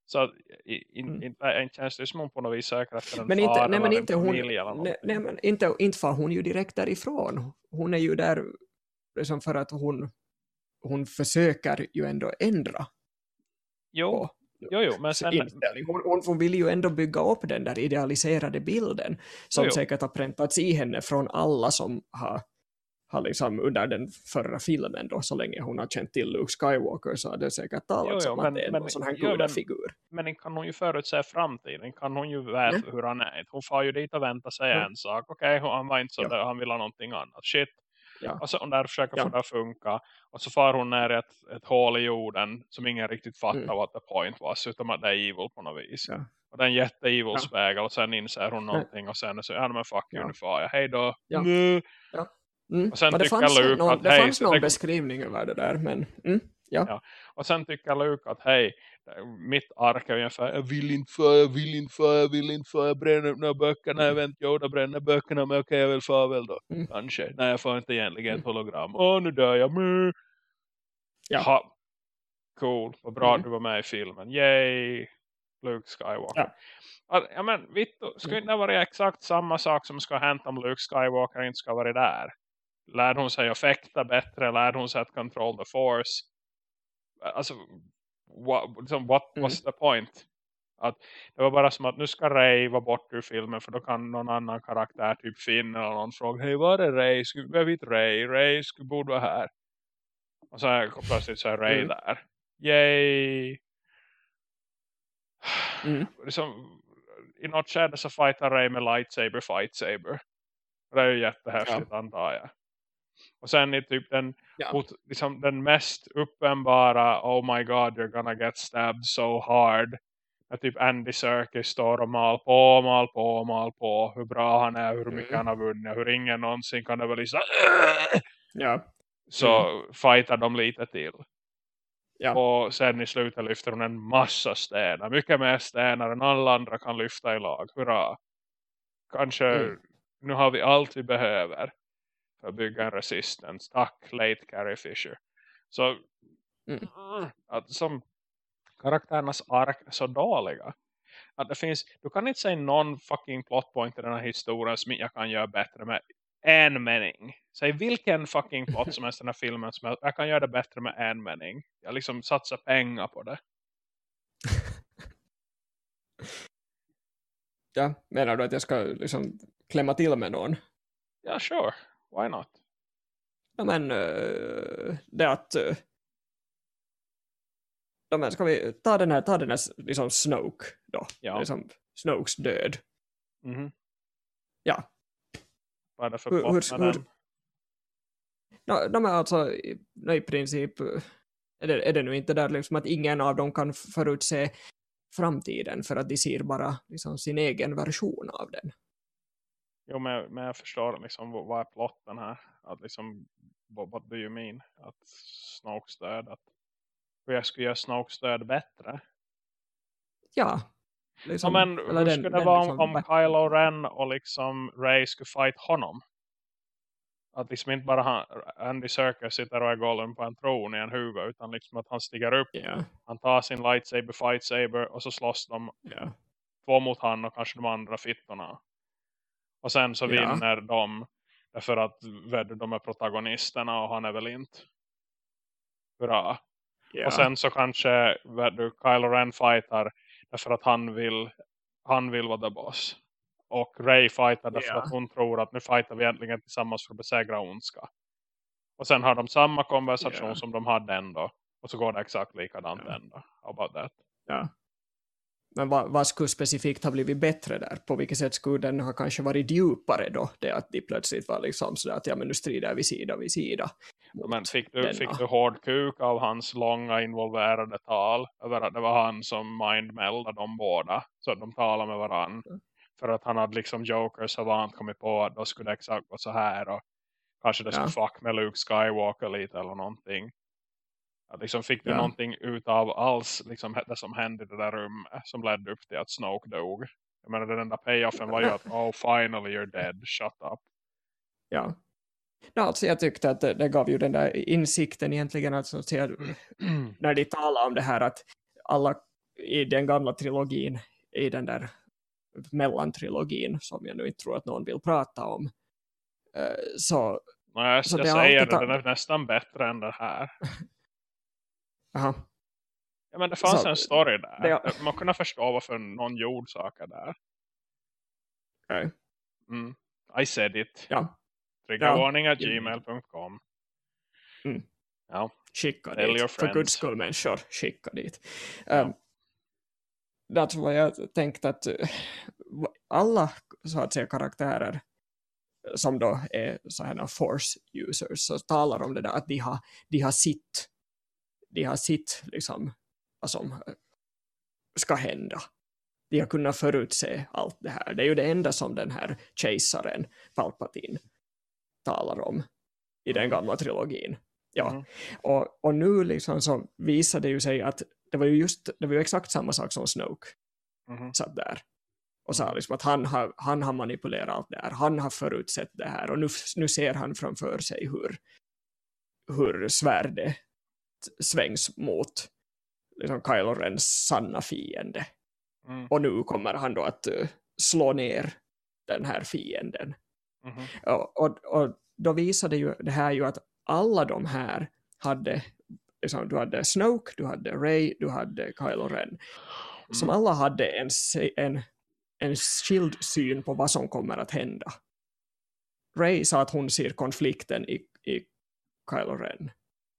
S1: Så in, mm. in, känns det som hon på något vis söker efter en
S2: men
S1: inte,
S2: far
S1: nej,
S2: men inte hon, nej, nej, men inte, inte far hon ju direkt därifrån. Hon är ju där liksom för att hon, hon försöker ju ändå ändra
S1: jo. på jo, jo, men sen...
S2: Hon, hon, vill ju ändå bygga upp den där idealiserade bilden som jo, jo. säkert har präntats i henne från alla som har har liksom under den förra filmen då, så länge hon har känt till Luke Skywalker så har det säkert talats om att det är men, en sån här gudafigur.
S1: Men, men kan hon ju förutse framtiden, kan hon ju veta mm. hur han är. Hon får ju dit och vänta sig mm. en sak. Okej, okay, han var inte så ja. där, han vill ha någonting annat. Shit. Ja. Och så hon där försöker ja. få det att funka. Och så far hon ner ett, ett hål i jorden som ingen riktigt fattar mm. vad the point var. Utom att det är evil på något vis. Ja. Och det är en jätte-evil ja. Och sen inser hon någonting. Och sen så, ja men fuck you, nu far jag. Hej då.
S2: Ja. Ja. Mm. Och sen det fanns, Luke någon, att, det hej, fanns någon det... beskrivning över det där. Men, mm, ja. ja.
S1: Och sen tycker Luke att hej, mitt ark är ungefär jag vill inte för, jag vill inte för, jag vill inte för, jag bränner upp några böckerna, jag vet inte, Yoda bränner böckerna, men okej, jag vill för väl då. Mm. Kanske. Nej, jag får inte egentligen ett mm. hologram. Åh, nu dör jag. Mm. Ja. Ha. Cool, vad bra mm. du var med i filmen. Yay, Luke Skywalker. Ja. ja men Vittu, skulle inte det vara exakt samma sak som ska hända om Luke Skywalker inte ska vara där? Lärde hon sig att fäkta bättre, lärde hon sig att control the force. Alltså, what, liksom, what mm. was the point? Att det var bara som att nu ska Ray vara bort ur filmen för då kan någon annan karaktär, typ Finn eller någon fråga, hej var är Ray? Skulle, behöver inte Ray? Ray skulle borde vara här. Och så är plötsligt så är Ray mm. där. Yay! Mm. Liksom, I något skede så fightar Ray med lightsaber, fightsaber. Det är ju jättehäftigt ja. antar jag. Och sen är typ den, ja. mot, liksom den mest uppenbara Oh my god, you're gonna get stabbed so hard. När typ Andy Serkis står och mal på, mal på, mal på. Hur bra han är, hur mycket mm. han har vunnit. Hur ingen någonsin kan liksom...
S2: Ja.
S1: Så mm. fightar de lite till. Ja. Och sen i slutet lyfter hon en massa stenar. Mycket mer stenar än alla andra kan lyfta i lag. Hurra. Kanske mm. nu har vi allt vi behöver för att bygga en resistance. Tack, late Carrie Fisher. Så mm. att som karaktärernas ark är så dåliga. Att det finns, du kan inte säga någon fucking plotpoint i den här historien som jag kan göra bättre med en mening. Säg vilken fucking plot som helst den här filmen som jag, jag kan göra det bättre med en mening. Jag liksom satsar pengar på det.
S2: ja, menar du att jag ska liksom klämma till med någon?
S1: Ja, sure. Why not?
S2: Ja, men uh, det att uh, ja, men ska vi ta den här, ta den här liksom Snoke då? Ja. Liksom Snokes död.
S1: Mm -hmm.
S2: Ja.
S1: Vad är det för hur, hur, hur?
S2: No, de är alltså i, i princip är det, är det nu inte där liksom att ingen av dem kan förutse framtiden för att de ser bara liksom sin egen version av den.
S1: Jo, men, men jag förstår liksom vad är plotten här? Att liksom, what, what do you mean? Att Snokes död, att hur jag skulle göra Snokes död bättre?
S2: Ja.
S1: Liksom, ja men hur den, skulle det vara liksom, om, om Kylo Ren och liksom Rey skulle fight honom? Att liksom inte bara han, Andy Serkis sitter och är golem på en tron i en huvud utan liksom att han stiger upp.
S2: Yeah.
S1: Han tar sin lightsaber, fightsaber och så slåss de
S2: yeah.
S1: två mot han och kanske de andra fittorna. Och sen så vinner ja. de därför att de är protagonisterna och han är väl inte bra. Ja. Och sen så kanske du, Kylo Ren fightar därför att han vill han vill vara the boss. Och Rey fightar därför ja. att hon tror att nu fightar vi äntligen tillsammans för att besegra ondska. Och sen har de samma konversation som de hade ändå. Och så går det exakt likadant yeah. ändå. How about that?
S2: Ja. Men vad, vad skulle specifikt ha blivit bättre där? På vilket sätt skulle den ha kanske varit djupare då? Det att de plötsligt var liksom sådär att ja men nu strider vi sida vid sida.
S1: Men fick du, fick du hård kuk av hans långa involverade tal? Över att det var han som mindmeldade de båda. Så att de talade med varandra. För att han hade liksom Joker savant kommit på att då skulle det exakt vara så här. Och kanske det skulle fuck med Luke Skywalker lite eller någonting. Liksom fick du ja. någonting utav alls liksom det som hände i det där rummet som ledde upp till att Snoke dog. Jag menar den enda payoffen var ju att oh finally you're dead, shut up.
S2: Ja. Ja, alltså jag tyckte att det, det gav ju den där insikten egentligen alltså, när de talar om det här att alla i den gamla trilogin i den där mellantrilogin som jag nu inte tror att någon vill prata om uh, så
S1: Nej, jag, så jag säger det, den är nästan bättre än det här.
S2: Aha.
S1: Ja, men det fanns så, en story där. Det, Man kunde förstå varför någon gjorde saker där.
S2: Okay.
S1: Mm. I said it.
S2: Ja.
S1: Triggervarning ja. gmail.com
S2: mm.
S1: Ja.
S2: Skicka Tell dit. För guds skull människor. Skicka dit. Ja. Um, det var jag tänkt att uh, alla så att säga karaktärer som då är sådana force users så talar om det där att de har, de har sitt de har sitt liksom vad som eh, ska hända. De har kunnat förutse allt det här. Det är ju det enda som den här kejsaren Palpatine talar om i den gamla trilogin. Ja. Mm. Och, och nu liksom så visade det ju sig att det var ju just det var ju exakt samma sak som Snoke mm. satt där och sa mm. liksom att han har, han har manipulerat allt det här, han har förutsett det här och nu, nu ser han framför sig hur, hur svärdet svängs mot liksom Kylo Rens sanna fiende. Mm. Och nu kommer han då att uh, slå ner den här fienden. Mm. Och, och, och, då visade ju det här ju att alla de här hade liksom, du hade Snoke, du hade Rey, du hade Kylo Ren. Mm. Som alla hade en, en, en skild syn på vad som kommer att hända. Rey sa att hon ser konflikten i, i Kylo Ren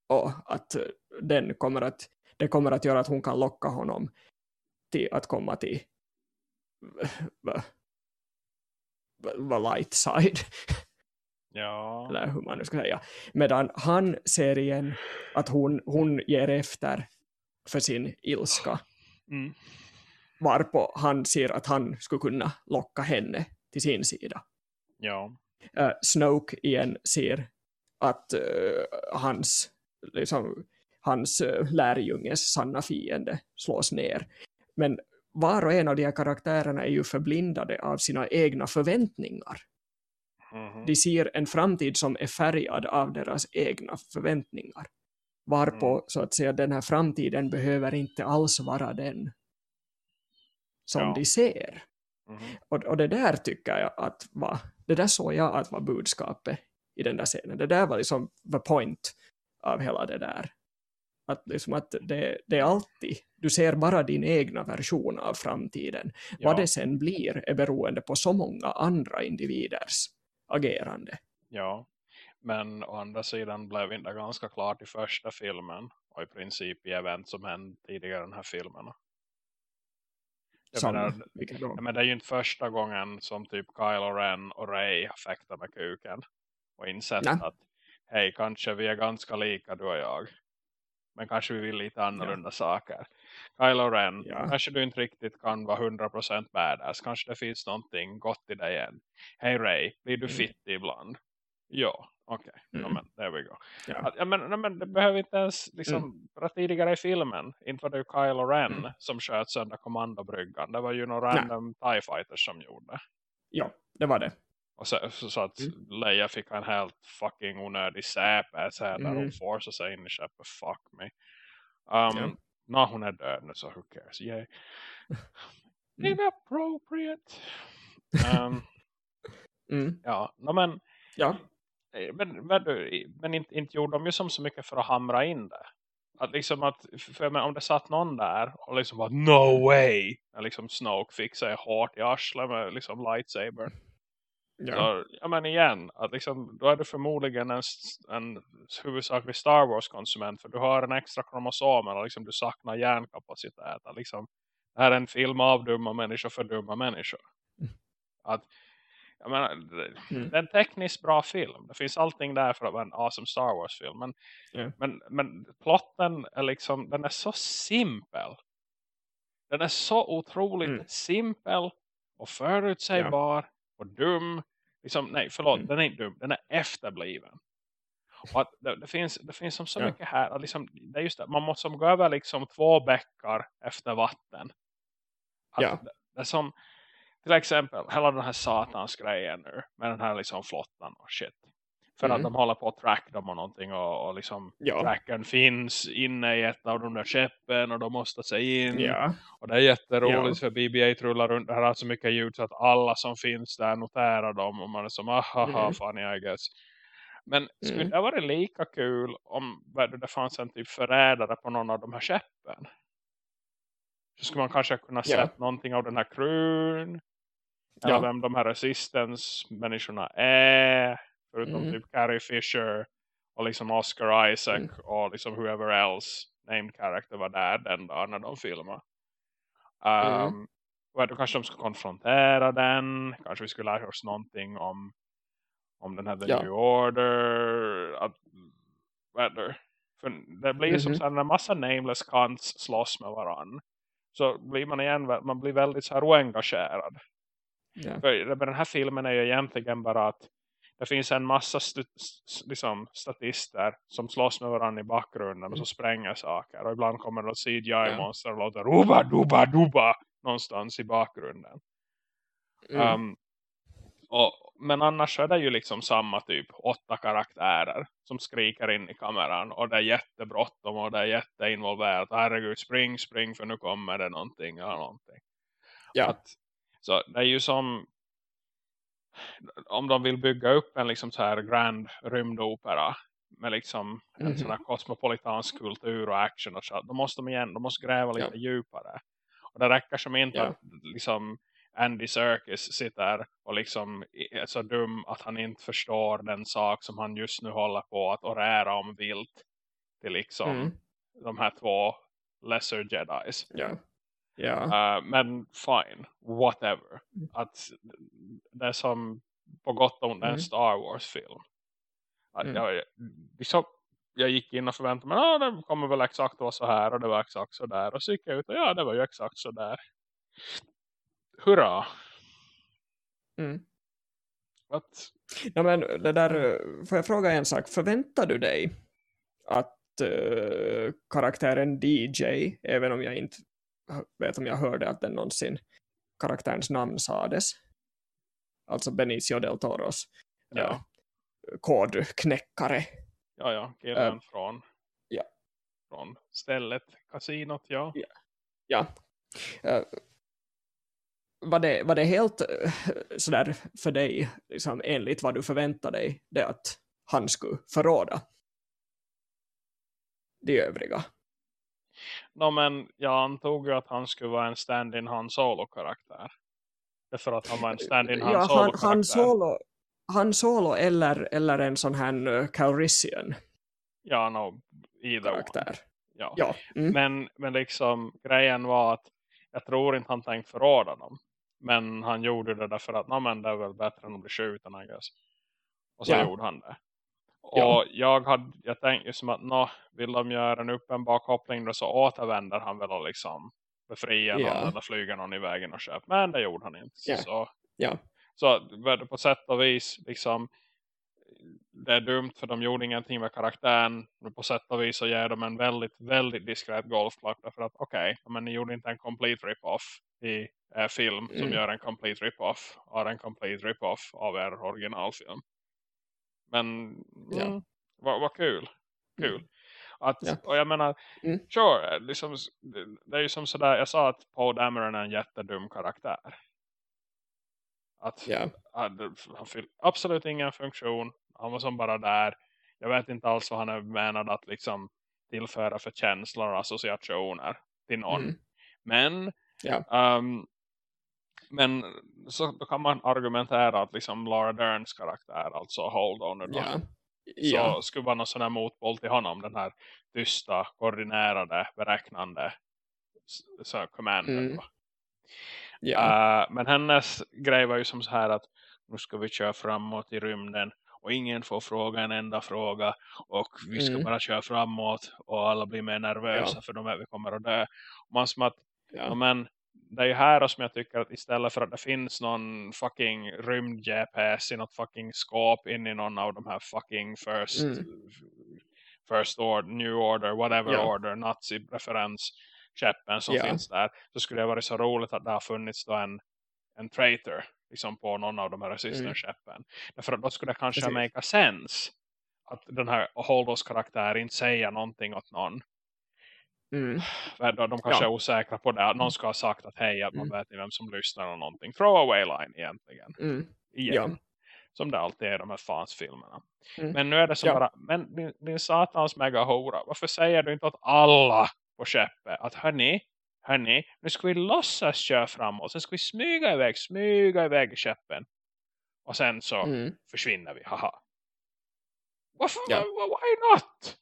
S2: och att den kommer att, det kommer att göra att hon kan locka honom till att komma till the light side.
S1: Ja.
S2: Eller hur man nu ska säga. Medan han ser igen att hon, hon ger efter för sin ilska.
S1: Mm.
S2: Varpå han ser att han skulle kunna locka henne till sin sida.
S1: Ja.
S2: Uh, Snoke igen ser att uh, hans liksom, hans eh, lärjunges sanna fiende slås ner. Men var och en av de här karaktärerna är ju förblindade av sina egna förväntningar. Mm. De ser en framtid som är färgad av deras egna förväntningar. Varpå mm. så att säga den här framtiden behöver inte alls vara den som ja. de ser. Mm. Och, och det där tycker jag att var, det där såg jag att var budskapet i den där scenen. Det där var liksom the point av hela det där. Att, liksom att det, det är alltid, du ser bara din egna version av framtiden. Ja. Vad det sen blir är beroende på så många andra individers agerande.
S1: Ja, men å andra sidan blev det ganska klart i första filmen och i princip i event som hände tidigare i den här filmen. Jag som, menar, men det är ju inte första gången som typ Kylo Ren och Rey har fäktat med kuken och insett Nej. att hej kanske vi är ganska lika du och jag. Men kanske vi vill lite annorlunda ja. saker. Kylo Ren, ja. kanske du inte riktigt kan vara 100% badass. Kanske det finns någonting gott i dig än. Hej Ray, blir du mm. fitt ibland? Ja, okej. Okay. Mm. Ja, there we go. Ja. Ja, men, men det behöver inte ens, liksom, mm. tidigare i filmen, inte var det ju Kylo Ren mm. som sköt sönder kommandobryggan. Det var ju några random TIE fighters som gjorde.
S2: Ja, det var det.
S1: Och så, så att mm. Leia fick en helt fucking onödig säpe så här, där mm. hon forcear sig in i skeppet. Fuck me. Um, ja. Nå, hon är död nu så who cares. Yay. Mm. Inappropriate. Um,
S2: mm.
S1: Ja, no, men,
S2: ja.
S1: Eh, men, men, men inte, inte gjorde de ju som så mycket för att hamra in det. Att liksom att, för men, om det satt någon där och liksom bara, no way! När liksom Snoke fick sig hårt i arslet med liksom lightsaber. Ja. Så, ja men igen, att liksom, då är du förmodligen en, en huvudsaklig Star Wars-konsument för du har en extra kromosom och liksom, du saknar hjärnkapacitet. liksom, det här är en film av dumma människor för dumma människor. Mm. Att, jag menar, mm. det är en tekniskt bra film. Det finns allting där för att vara en awesome Star Wars-film. Men,
S2: yeah.
S1: men, men plotten är liksom, den är så simpel. Den är så otroligt mm. simpel och förutsägbar och dum. Liksom, nej, förlåt,
S2: Mm.
S1: den är inte dum. Den är efterbliven. Och att det, det finns, det finns som så
S2: Ja.
S1: mycket här. Att liksom, det är just det, man måste som gå över liksom två bäckar efter vatten. Att
S2: Ja.
S1: det, det som till exempel hela den här satans grejen nu med den här liksom flottan och shit. För
S2: Mm.
S1: att de håller på att track dem och någonting och, och liksom
S2: Ja.
S1: tracken finns inne i ett av de där skeppen och de måste sig in.
S2: Ja.
S1: Och det är jätteroligt
S2: Ja.
S1: för BB-8 rullar runt. Det här har så mycket ljud så att alla som finns där noterar dem. Och man är som, ahaha,
S2: Mm.
S1: funny I guess. Men skulle
S2: Mm.
S1: det varit lika kul om det fanns en typ förrädare på någon av de här skeppen? Så skulle man kanske kunna
S2: Ja.
S1: sett någonting av den här crewn. Eller
S2: Ja.
S1: vem de här resistance-människorna är. Förutom
S2: Mm.
S1: typ Carrie Fisher och liksom Oscar Isaac
S2: Mm.
S1: och liksom whoever else named character var där den dagen när de filmade. Um,
S2: Mm.
S1: då kanske de ska konfrontera den. Kanske vi skulle lära oss någonting om om den här The
S2: Ja.
S1: New Order. Att, det? För det blir som
S2: Mhm.
S1: så här, en massa nameless cunts slåss med varann. Så blir man igen, man blir väldigt så här oengagerad.
S2: Ja.
S1: För den här filmen är ju egentligen bara att det finns en massa stu, s- liksom, statister som slåss med varandra i bakgrunden och så spränger saker. Och ibland kommer något CGI-monster och låter ruba, duba, duba någonstans i bakgrunden.
S2: Mm.
S1: Um, och, men annars är det ju liksom samma typ åtta karaktärer som skriker in i kameran och det är jättebråttom och det är jätteinvolverat. Herregud, spring, spring för nu kommer det någonting eller någonting.
S2: Ja.
S1: Att, så det är ju som om de vill bygga upp en liksom så här grand rymdopera med liksom en
S2: Mhm.
S1: sån här kosmopolitansk kultur och action och så, då måste de igen, de måste gräva lite
S2: Ja.
S1: djupare. Och det räcker som inte
S2: Ja.
S1: att liksom Andy Serkis sitter och liksom är så dum att han inte förstår den sak som han just nu håller på att orera om vilt till liksom
S2: Mm.
S1: de här två lesser jedis.
S2: Ja. Ja.
S1: Uh, men fine, whatever.
S2: Mm.
S1: Att det är som på gott och ont en
S2: Mm.
S1: Star Wars-film.
S2: Mm.
S1: jag, liksom, jag gick in och förväntade mig att det kommer väl exakt vara så här och det var exakt så där. Och så gick jag ut och ja, det var ju exakt så där. Hurra!
S2: Mm.
S1: Att,
S2: Ja, men det där, får jag fråga en sak? Förväntar du dig att eh, karaktären DJ, även om jag inte vet om jag hörde att den någonsin karaktärens namn sades, alltså Benicio del Toros
S1: Ja.
S2: eh, kodknäckare.
S1: ja, ja, killen
S2: Äh,
S1: från,
S2: ja.
S1: från stället, kasinot, ja.
S2: Ja. Eh, var, det, var det helt eh, sådär för dig, liksom, enligt vad du förväntade dig, det att han skulle förråda de övriga?
S1: No, men jag antog ju att han skulle vara en stand-in Han Solo-karaktär. Därför att han var en stand-in Han
S2: ja, han,
S1: Solo-karaktär.
S2: han, solo, han Solo eller, eller en sån här uh, Calrissian
S1: Ja, no, either one.
S2: karaktär.
S1: Ja.
S2: Ja. Mm.
S1: Men, men liksom grejen var att jag tror inte han tänkt förråda dem. Men han gjorde det därför att no, men det är väl bättre än att bli skjuten, I guess. Och så
S2: Ja.
S1: gjorde han det. Och
S2: Ja.
S1: jag, hade, jag tänkte ju som att no, vill de göra en uppenbar koppling då så återvänder han väl och liksom befria
S2: Ja.
S1: någon eller flyga någon i vägen och köpa. Men det gjorde han inte.
S2: Ja.
S1: Så,
S2: Ja.
S1: så på sätt och vis liksom det är dumt för de gjorde ingenting med karaktären. Men på sätt och vis så ger de en väldigt, väldigt diskret golfklapp. Därför att okej, men ni gjorde inte en complete rip-off i er film som
S2: Mm.
S1: gör en complete rip-off av en complete rip-off av er originalfilm. Men
S2: Ja.
S1: mm, vad, vad kul. Kul.
S2: Mm.
S1: Att,
S2: Ja.
S1: Och jag menar,
S2: Mm.
S1: sure, liksom, det- är ju som sådär, jag sa att Paul Dameron är en jättedum karaktär. Att,
S2: Ja.
S1: att han fyller absolut ingen funktion. Han var som bara där. Jag vet inte alls vad han är menad att liksom tillföra för känslor och associationer till någon.
S2: Mm.
S1: Men
S2: Ja.
S1: ehm, men så kan man argumentera att liksom Laura Derns karaktär, alltså Hold On
S2: Ja.
S1: så
S2: Ja.
S1: skulle vara någon sån här motboll till honom. Den här tysta, koordinerade, beräknande så här commander.
S2: Mm. Ja.
S1: Eh, men hennes grej var ju som så här att nu ska vi köra framåt i rymden och ingen får fråga en enda fråga och vi ska
S2: Mm.
S1: bara köra framåt och alla blir mer nervösa
S2: Ja.
S1: för de vet vi kommer att dö. Och Man som att,
S2: ja.
S1: men det är ju här som jag tycker att istället för att det finns någon fucking rymd-GPS i något fucking skåp in i någon av de här fucking first mm. first order, new order, whatever ja. order, nazi-referens käppen som ja. finns där så skulle det vara så roligt att det har funnits då en, en traitor liksom på någon av de här resistance-käppen. Mm. Därför att då skulle det kanske Precis. make sense att den här Holdos karaktär inte säger någonting åt någon. Mm. För de kanske ja. är osäkra på det. Att någon ska ha sagt att hej, att man mm. vet inte vem som lyssnar eller någonting. Throwaway line egentligen. Mm. Igen. Ja. Som det alltid är i de här fansfilmerna. Mm. Men nu är det som ja. bara, men din, din satans megahora, varför säger du inte åt alla på skeppet att hörni, hörni, nu ska vi låtsas köra framåt. Sen ska vi smyga iväg, smyga iväg skeppen. Och sen så mm. försvinner vi, haha. Varför, ja. why not?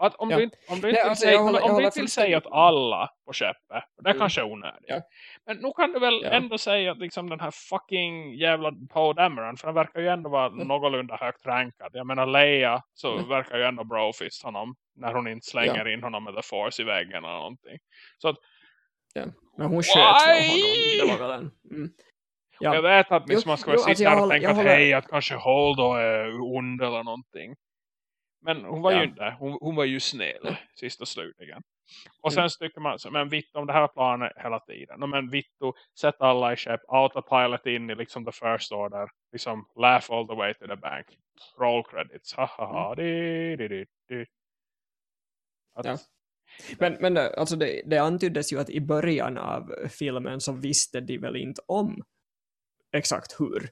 S1: Att om, ja. du inte, om du inte, Nej, alltså, säga, håller, om du inte vill säga åt alla på köpet, det är mm. kanske onödigt. Ja. Men nu kan du väl ja. ändå säga att liksom den här fucking jävla Poe Dameron, för den verkar ju ändå vara mm. någorlunda högt rankad. Jag menar Leia så mm. verkar ju ändå brofist honom när hon inte slänger ja. in honom med The Force i väggen eller någonting. Så att,
S2: ja. Men hon sköt honom, det var väl en... Mm.
S1: Ja. Jag vet att liksom man ska jo, sitta alltså där och tänka att hej, att kanske Holdo är ond eller någonting. Men hon var ja. ju inte, hon, hon, var ju snäll sist och slutligen. Och sen mm. tycker man, men vitt om det här planet hela tiden. Men Vittu, sätt alla i skepp, autopilot in i liksom the first order. Liksom laugh all the way to the bank. Roll credits, hahaha, mm. di, di, di,
S2: Att, ja. Men, men alltså det, det antyddes ju att i början av filmen så visste de väl inte om exakt hur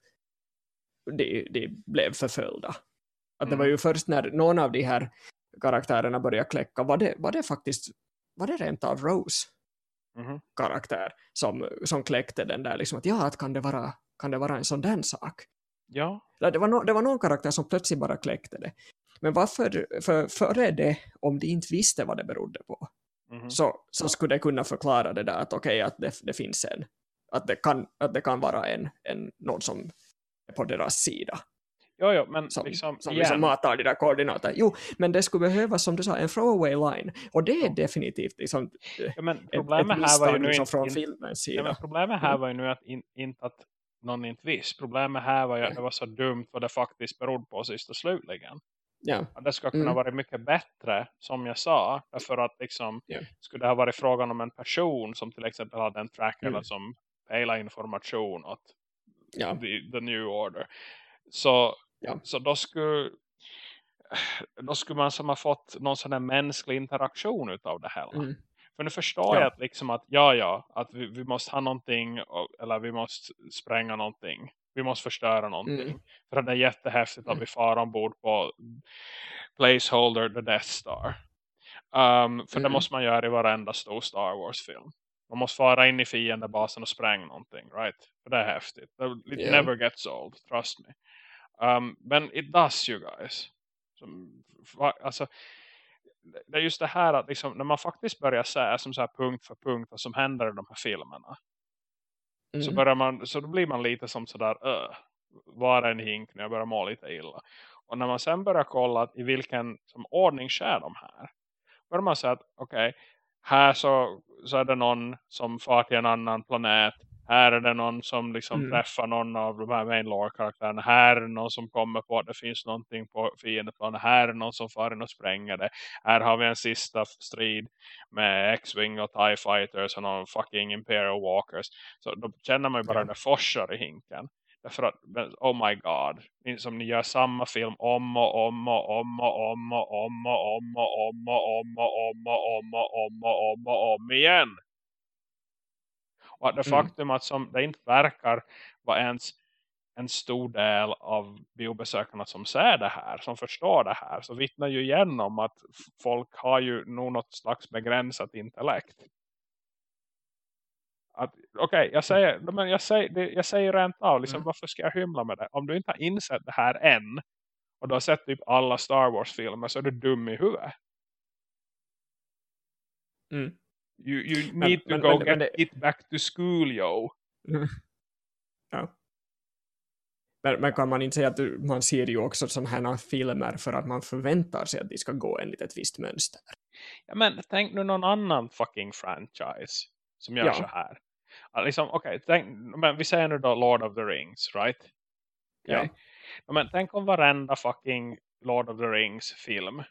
S2: de, de blev förföljda. Att det var ju mm. först när någon av de här karaktärerna började kläcka, var det, var det faktiskt, var det rent av Rose mm. karaktär som, som kläckte den där liksom att ja, att kan det vara, kan det vara en sån den sak?
S1: Ja.
S2: Det var, no, det var någon karaktär som plötsligt bara kläckte det. Men varför, för före det, om de inte visste vad det berodde på, mm. så, så skulle det kunna förklara det där att okej, okay, att det, det finns en, att det kan, att det kan vara en, en, någon som är på deras sida.
S1: Jo, jo, men
S2: som,
S1: liksom,
S2: som liksom matar de där koordinaterna. Jo, men det skulle behövas som du sa en throwaway line. Och det är definitivt liksom,
S1: ja, men problemet ett, ett här var ju nu
S2: liksom från in, filmens sida. Ja,
S1: problemet här var ju nu att in, inte att någon inte visste. Problemet här var ju att det var så dumt vad det faktiskt berodde på sist och slutligen.
S2: Ja.
S1: Att det skulle kunna mm. vara mycket bättre som jag sa. Därför att liksom, yeah. skulle det ha varit frågan om en person som till exempel hade en tracker mm. som hela information åt ja. the, the new order. Så Ja. Så då skulle, då skulle man som ha fått någon sån här mänsklig interaktion utav det hela. Mm. För nu förstår ja. jag att, liksom att ja, ja, att vi, vi måste ha någonting eller vi måste spränga någonting. Vi måste förstöra någonting. Mm. För det är jättehäftigt mm. att vi far ombord på placeholder the Death Star. Um, för det mm. måste man göra i varenda stor Star Wars-film. Man måste fara in i fiendebasen och spränga någonting, right? För det är häftigt. It yeah. never gets old, trust me. Um, men it does you guys. Som, alltså, det är just det här att liksom, när man faktiskt börjar säga som så här punkt för punkt vad som händer i de här filmerna. Mm. Så, börjar man, så då blir man lite som sådär, uh, var en hink när jag börjar må lite illa. Och när man sen börjar kolla i vilken som ordning sker de här. Börjar man säga att okej, okay, här så, så är det någon som far till en annan planet här är det någon som liksom mm. träffar någon av de här main lore-karaktärerna. Här är det någon som kommer på att det finns någonting på fiendeplan. Här är det någon som far in och spränger det. Här har vi en sista strid med X-Wing och TIE Fighters och någon fucking Imperial Walkers. Så då känner man ju bara ja. det forsar i hinken. Därför att, oh my god. Som ni gör samma film om och om och om och om och om och om och om och om och om och om och om och om och om igen. Och det mm. faktum att som det inte verkar vara ens en stor del av biobesökarna som ser det här, som förstår det här, så vittnar ju igen om att folk har ju nog något slags begränsat intellekt. Okej, okay, jag, säger, men jag, säger, jag säger rent av, liksom, mm. varför ska jag hymla med det? Om du inte har insett det här än, och du har sett typ alla Star Wars-filmer, så är du dum i huvudet.
S2: Mm.
S1: You, you need men, to men, go men, get it back to school, yo.
S2: ja. Men, men, kan man inte säga att man ser ju också sådana här filmer för att man förväntar sig att de ska gå enligt ett visst mönster.
S1: Ja men tänk nu någon annan fucking franchise som gör ja. så här. Liksom, okay, tänk, men vi säger nu då Lord of the Rings, right? Okay. Ja. Men tänk om varenda fucking Lord of the Rings film.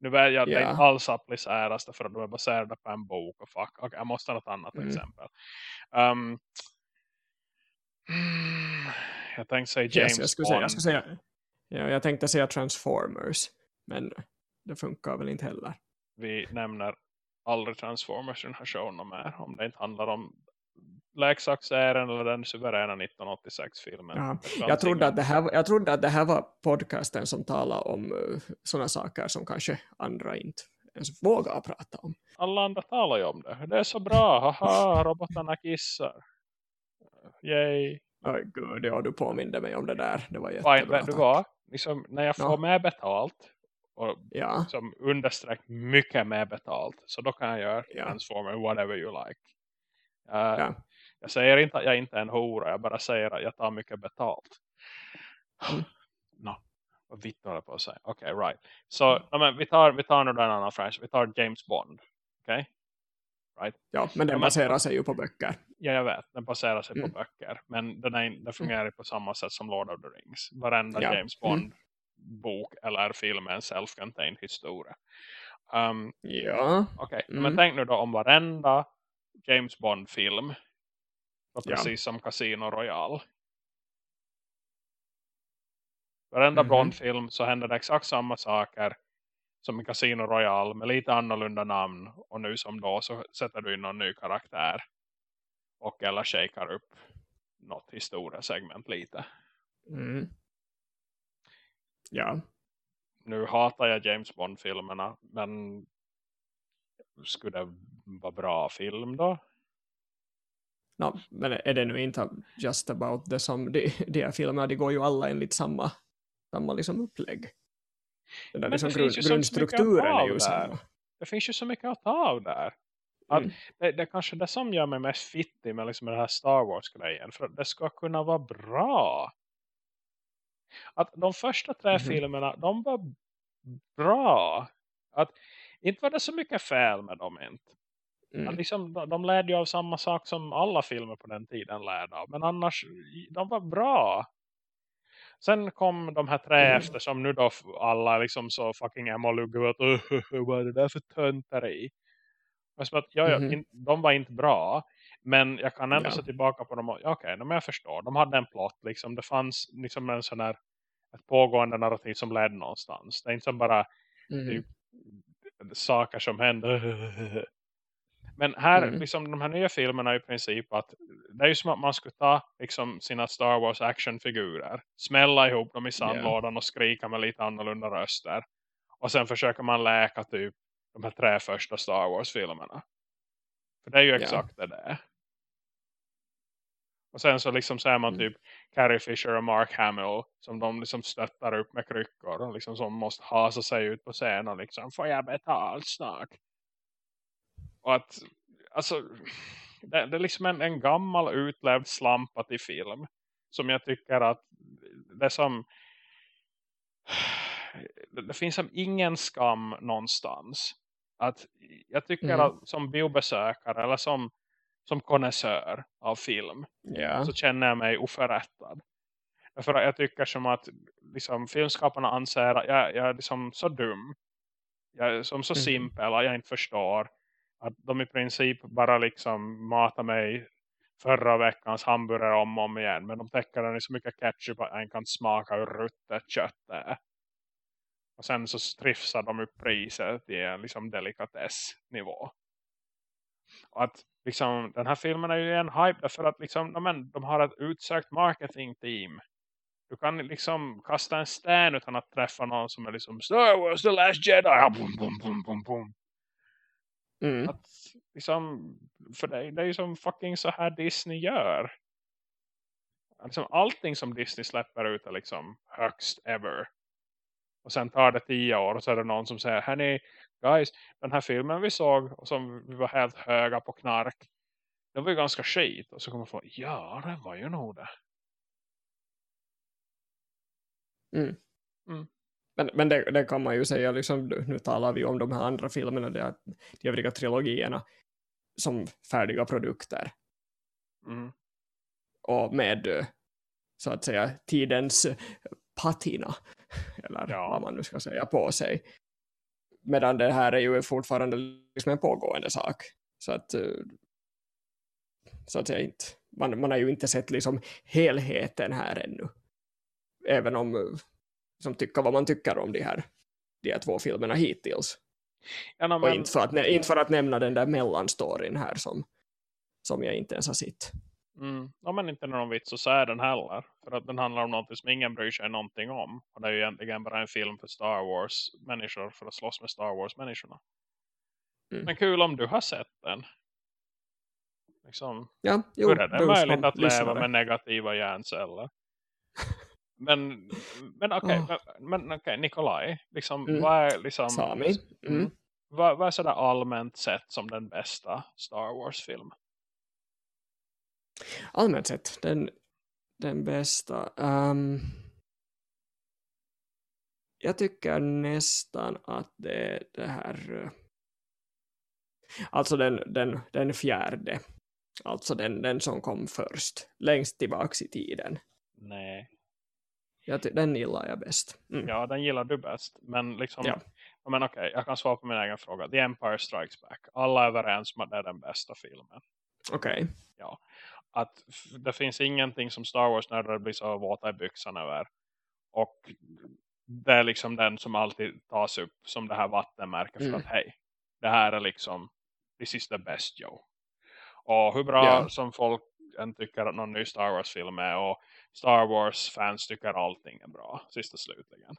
S1: Nu vet jag yeah. inte alls appliceras för att de är baserade på en bok och fuck. Okay, jag måste ha ett annat mm. exempel. Um, jag tänkte säga James yes,
S2: jag Bond. Säga, jag, säga, ja, jag tänkte säga Transformers. Men det funkar väl inte heller.
S1: Vi nämner aldrig Transformers i den här showen mer. Om det inte handlar om leksaksärenden eller den suveräna 1986-filmen. Ja.
S2: Jag, trodde att det här, jag trodde att det här var podcasten som talar om uh, sådana saker som kanske andra inte ens vågar prata om.
S1: Alla andra talar ju om det. Det är så bra. Haha, robotarna kissar. Yay.
S2: Oj gud, ja du påminde mig om det där. Det var jättebra.
S1: Fine, du var, liksom, när jag får ja. med betalt och ja. som understräckt mycket mer betalt så då kan jag göra ja. Transformer whatever you like. Uh, ja. Jag säger inte att jag inte är en hora, jag bara säger att jag tar mycket betalt. Mm. no. Vad vitt håller på att säga? Okej, okay, right. Så mm. no, men vi, tar, vi tar nu den annan franchise. Vi tar James Bond. Okej? Okay?
S2: Right? Ja, men den baserar sig ju på böcker.
S1: Ja, jag vet. Den baserar sig mm. på böcker. Men den, är, den fungerar mm. på samma sätt som Lord of the Rings. Varenda ja. James Bond mm bok eller film är en self-contained historia. Um,
S2: ja.
S1: Okej, okay. mm. men tänk nu då om varenda James Bond-film precis ja. som Casino Royale. Varenda mm -hmm. Bond-film så händer det exakt samma saker som i Casino Royale med lite annorlunda namn och nu som då så sätter du in någon ny karaktär och eller shakar upp något historiesegment lite.
S2: Mm. Ja.
S1: Nu hatar jag James Bond-filmerna. Men skulle det vara bra film då?
S2: No, men är det nu inte just about det som de, de här filmerna, de går ju alla enligt samma, samma liksom upplägg. Den där liksom grund, grundstrukturen är ju samma.
S1: Det finns ju så mycket att ta av där. Mm. det, det är kanske det som gör mig mest fittig med liksom den här Star Wars-grejen. För det ska kunna vara bra att de första tre mm filmerna, de var bra. Att inte var det så mycket fel med dem inte. Mm. Att liksom, de, de lärde ju av samma sak som alla filmer på den tiden lärde av. Men annars, de var bra. Sen kom de här tre mm. efter som nu då alla liksom så fucking emolugger att vad är det där för tönteri? Alltså att, ja, mm in, de var inte bra. Men jag kan ändå ja. se tillbaka på dem och okej, okay, jag förstår. De hade en plott, liksom. Det fanns liksom en sån här ett pågående narrativ som ledde någonstans. Det är inte som bara mm. typ, saker som händer. Men här, mm. liksom de här nya filmerna i princip att det är ju som att man skulle ta liksom, sina Star Wars actionfigurer, smälla ihop dem i sandlådan yeah. och skrika med lite annorlunda röster. Och sen försöker man läka typ de här tre första Star Wars-filmerna. För det är ju exakt yeah. det där. Och sen så liksom ser man mm. typ Carrie Fisher och Mark Hamill som de liksom stöttar upp med kryckor och liksom som måste hasa sig ut på scenen liksom, får jag betalt snart? Och att, alltså det, det är liksom en, en gammal utlevd slampa till film som jag tycker att det som det finns som ingen skam någonstans. Att jag tycker mm. att som biobesökare eller som som konnässör av film
S2: yeah.
S1: så känner jag mig oförrättad. För jag tycker som att liksom, filmskaparna anser att jag, jag är liksom så dum. Jag är som så mm. simpel att jag inte förstår att de i princip bara liksom matar mig förra veckans hamburgare om och om igen. Men de täcker den i så mycket ketchup att jag kan smaka hur ruttet kött är. Och sen så strifsar de upp priset i en liksom delikatessnivå. Och att liksom, den här filmen är ju en hype därför att liksom, men, de har ett utsökt marketing-team. Du kan liksom kasta en sten utan att träffa någon som är liksom Star Wars The Last Jedi. Boom, boom, boom, boom, boom. Mm. Att, liksom, för det, det är ju som fucking så här Disney gör. Liksom, allting som Disney släpper ut är liksom högst ever. Och sen tar det tio år och så är det någon som säger Hörni, guys, den här filmen vi såg och som vi var helt höga på knark. Den var ju ganska skit. Och så kommer få, ja den var ju nog det.
S2: Mm. Mm. Men, men det, det, kan man ju säga, liksom, nu talar vi om de här andra filmerna, de, de övriga trilogierna som färdiga produkter.
S1: Mm.
S2: Och med så att säga tidens patina. Eller
S1: Ja.
S2: vad man nu ska säga på sig. Medan det här är ju fortfarande liksom en pågående sak. Så att så att säga inte. Man, man har ju inte sett liksom helheten här ännu. Även om som tycker vad man tycker om de här, de här två filmerna hittills.
S1: Ja, no, men,
S2: inte för, att, inte för att nämna den där mellanstoryn här som, som jag inte ens har sett.
S1: mm, ja, men inte någon vits att säga den heller. För att den handlar om något som ingen bryr sig någonting om. Och det är ju egentligen bara en film för Star Wars-människor för att slåss med Star Wars-människorna.
S2: Mm.
S1: Men kul om du har sett den. Liksom,
S2: Ja, jo,
S1: hur är det möjligt att leva
S2: lyssnare.
S1: med negativa hjärnceller? Men, men okej,
S2: Åh.
S1: men, men okej, Nikolaj, liksom,
S2: Mm.
S1: vad är liksom,
S2: Sami. Mm.
S1: Mm. vad, vad är sådär allmänt sett som den bästa Star Wars-film?
S2: Allmänt sett, den, den bästa. ehm, jag tycker nästan att det är det här... eh, Alltså den, den, den fjärde. Alltså den, den som kom först. Längst tillbaks i tiden.
S1: Nej.
S2: Jag den gillar jag bäst. Mm.
S1: Ja, den gillar du bäst. Men liksom,
S2: Ja.
S1: ja. men okej, jag kan svara på min egen fråga. The Empire Strikes Back. Alla är överens om att det är den bästa filmen.
S2: Okej.
S1: Att f- det finns ingenting som Star Wars när det blir så våta i byxan över. Och det är liksom den som alltid tas upp som det här vattenmärket för
S2: Mm.
S1: att hej, det här är liksom this is the best Joe. Och hur bra
S2: Ja.
S1: som folk än tycker att någon ny Star Wars-film är och Star Wars-fans tycker allting är bra, sist och slutligen.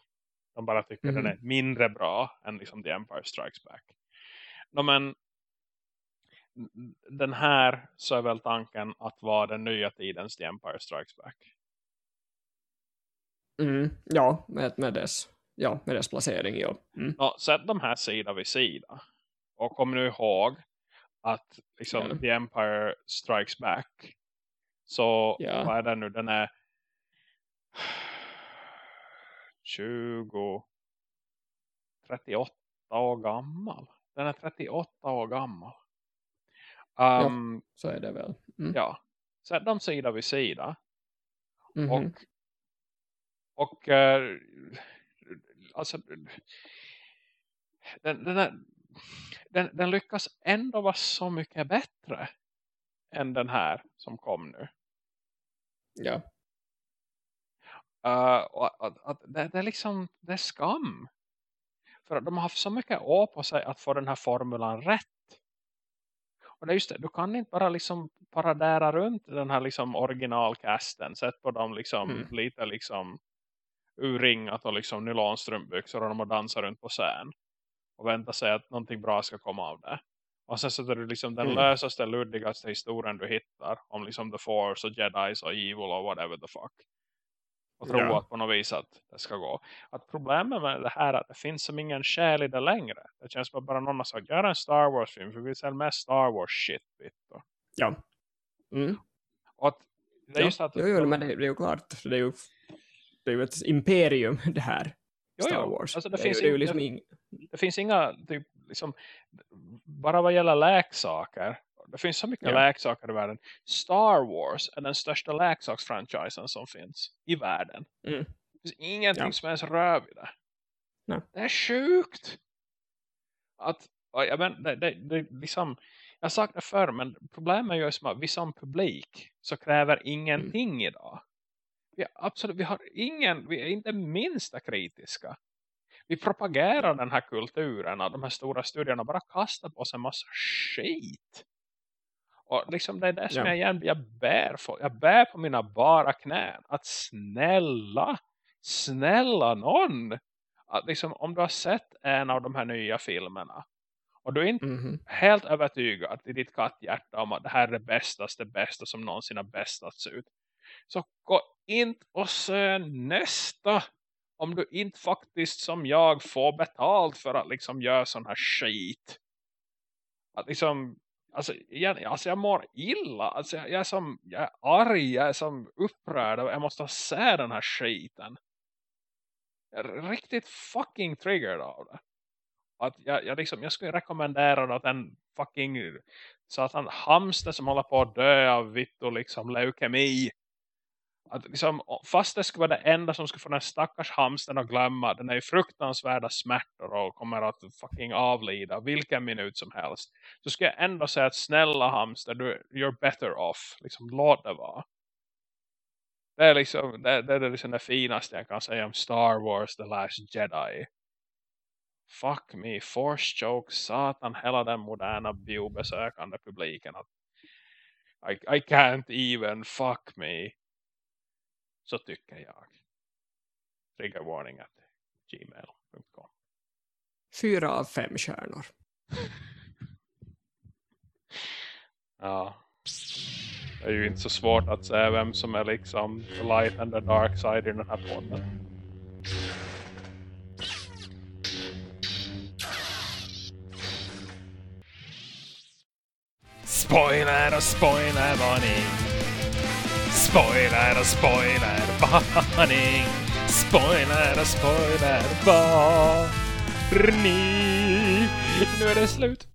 S1: De bara tycker
S2: Mhm.
S1: den är mindre bra än liksom The Empire Strikes Back. No, men den här så är väl tanken att vara den nya tidens The Empire Strikes Back.
S2: Mm. Ja, med, med, dess, ja, med dess placering. Ja. Mm.
S1: Nå, sätt de här sida vid sida. Och kom nu ihåg att liksom,
S2: Ja.
S1: The Empire Strikes Back. Så
S2: Ja.
S1: vad är det nu? Den är 20 38 år gammal. Den är 38 år gammal. Um,
S2: Så är det väl. Mm.
S1: ja. Sätt dem sida vid sida.
S2: Mhm.
S1: Och, och eh, alltså den, den, är, den, den lyckas ändå vara så mycket bättre än den här som kom nu.
S2: Ja.
S1: Uh, och att, att det, det är liksom det är skam. För att de har haft så mycket år på sig att få den här formulan rätt. Och det är just det, du kan inte bara liksom paradera runt den här liksom originalcasten. Sätt på dem liksom
S2: Mm.
S1: lite liksom urringat och liksom nylonstrumpbyxor och de och dansar runt på scen. Och vänta sig att någonting bra ska komma av det. Och sen sätter du liksom den
S2: Mm.
S1: lösaste, luddigaste historien du hittar. Om liksom The Force och Jedis och Evil och whatever the fuck. Och tro
S2: Ja.
S1: att på något vis att det ska gå. Att problemet med det här är att det finns som ingen själ i det längre. Det känns som att bara någon har sagt, gör en Star Wars-film för vi ser mest Star Wars-shit.
S2: Ja. Mm.
S1: Och att det är
S2: ja.
S1: just att
S2: jo, jo, men det, det är ju klart. Det är ju, det är ju ett imperium det här. Star
S1: jo.
S2: Wars.
S1: Alltså, det
S2: det,
S1: finns
S2: ju- liksom
S1: det- det finns inga typ, liksom, bara vad gäller läksaker det finns så mycket
S2: Ja.
S1: läksaker i världen Star Wars är den största läksaksfranchisen som finns i världen
S2: Mm.
S1: det finns ingenting
S2: Ja.
S1: som ens rör vid det
S2: Nej.
S1: det är sjukt att jag men, det, det, det, liksom, jag det förr men problemet är ju som att vi som publik så kräver ingenting
S2: Mm.
S1: idag vi, absolut, vi har ingen, vi är inte minsta kritiska vi propagerar den här kulturen och de här stora studierna bara kastar på sig en massa skit. Och liksom det är det som
S2: Ja.
S1: jag igen, jag bär, för, jag bär på mina bara knän. Att snälla, snälla någon. Att liksom om du har sett en av de här nya filmerna. Och du är inte
S2: Mhm.
S1: helt övertygad i ditt katthjärta om att det här är det bästaste, bästa som någonsin har bästats ut. Så gå inte och se nästa om du inte faktiskt som jag får betalt för att liksom göra sån här skit. Att liksom, alltså, igen, alltså jag mår illa. Alltså jag, jag är som, jag är arg, jag är som upprörd och jag måste se den här skiten. Jag är riktigt fucking triggered av det. Att jag, jag, liksom, jag skulle rekommendera att en fucking så att han hamster som håller på att dö av vitt och liksom leukemi att liksom, fast det skulle vara det enda som skulle få den stackars hamsten att glömma den är ju fruktansvärda smärtor och kommer att fucking avlida vilken minut som helst så ska jag ändå säga att snälla hamster du, you're better off. Liksom låt det vara. Det är liksom det, det är liksom det finaste jag kan säga om Star Wars The Last Jedi. Fuck me, force joke satan hela den moderna biobesökande publiken att I, I can't even fuck me så tycker jag. Triggervarning at gmail.com
S2: Fyra av fem stjärnor.
S1: ja. Det är ju inte så svårt att säga vem som är liksom the light and the dark side i den här podden. Spoiler och spoilervarning. Spoiler och spoiler varning. Spoiler och spoiler varning. Nu är det slut.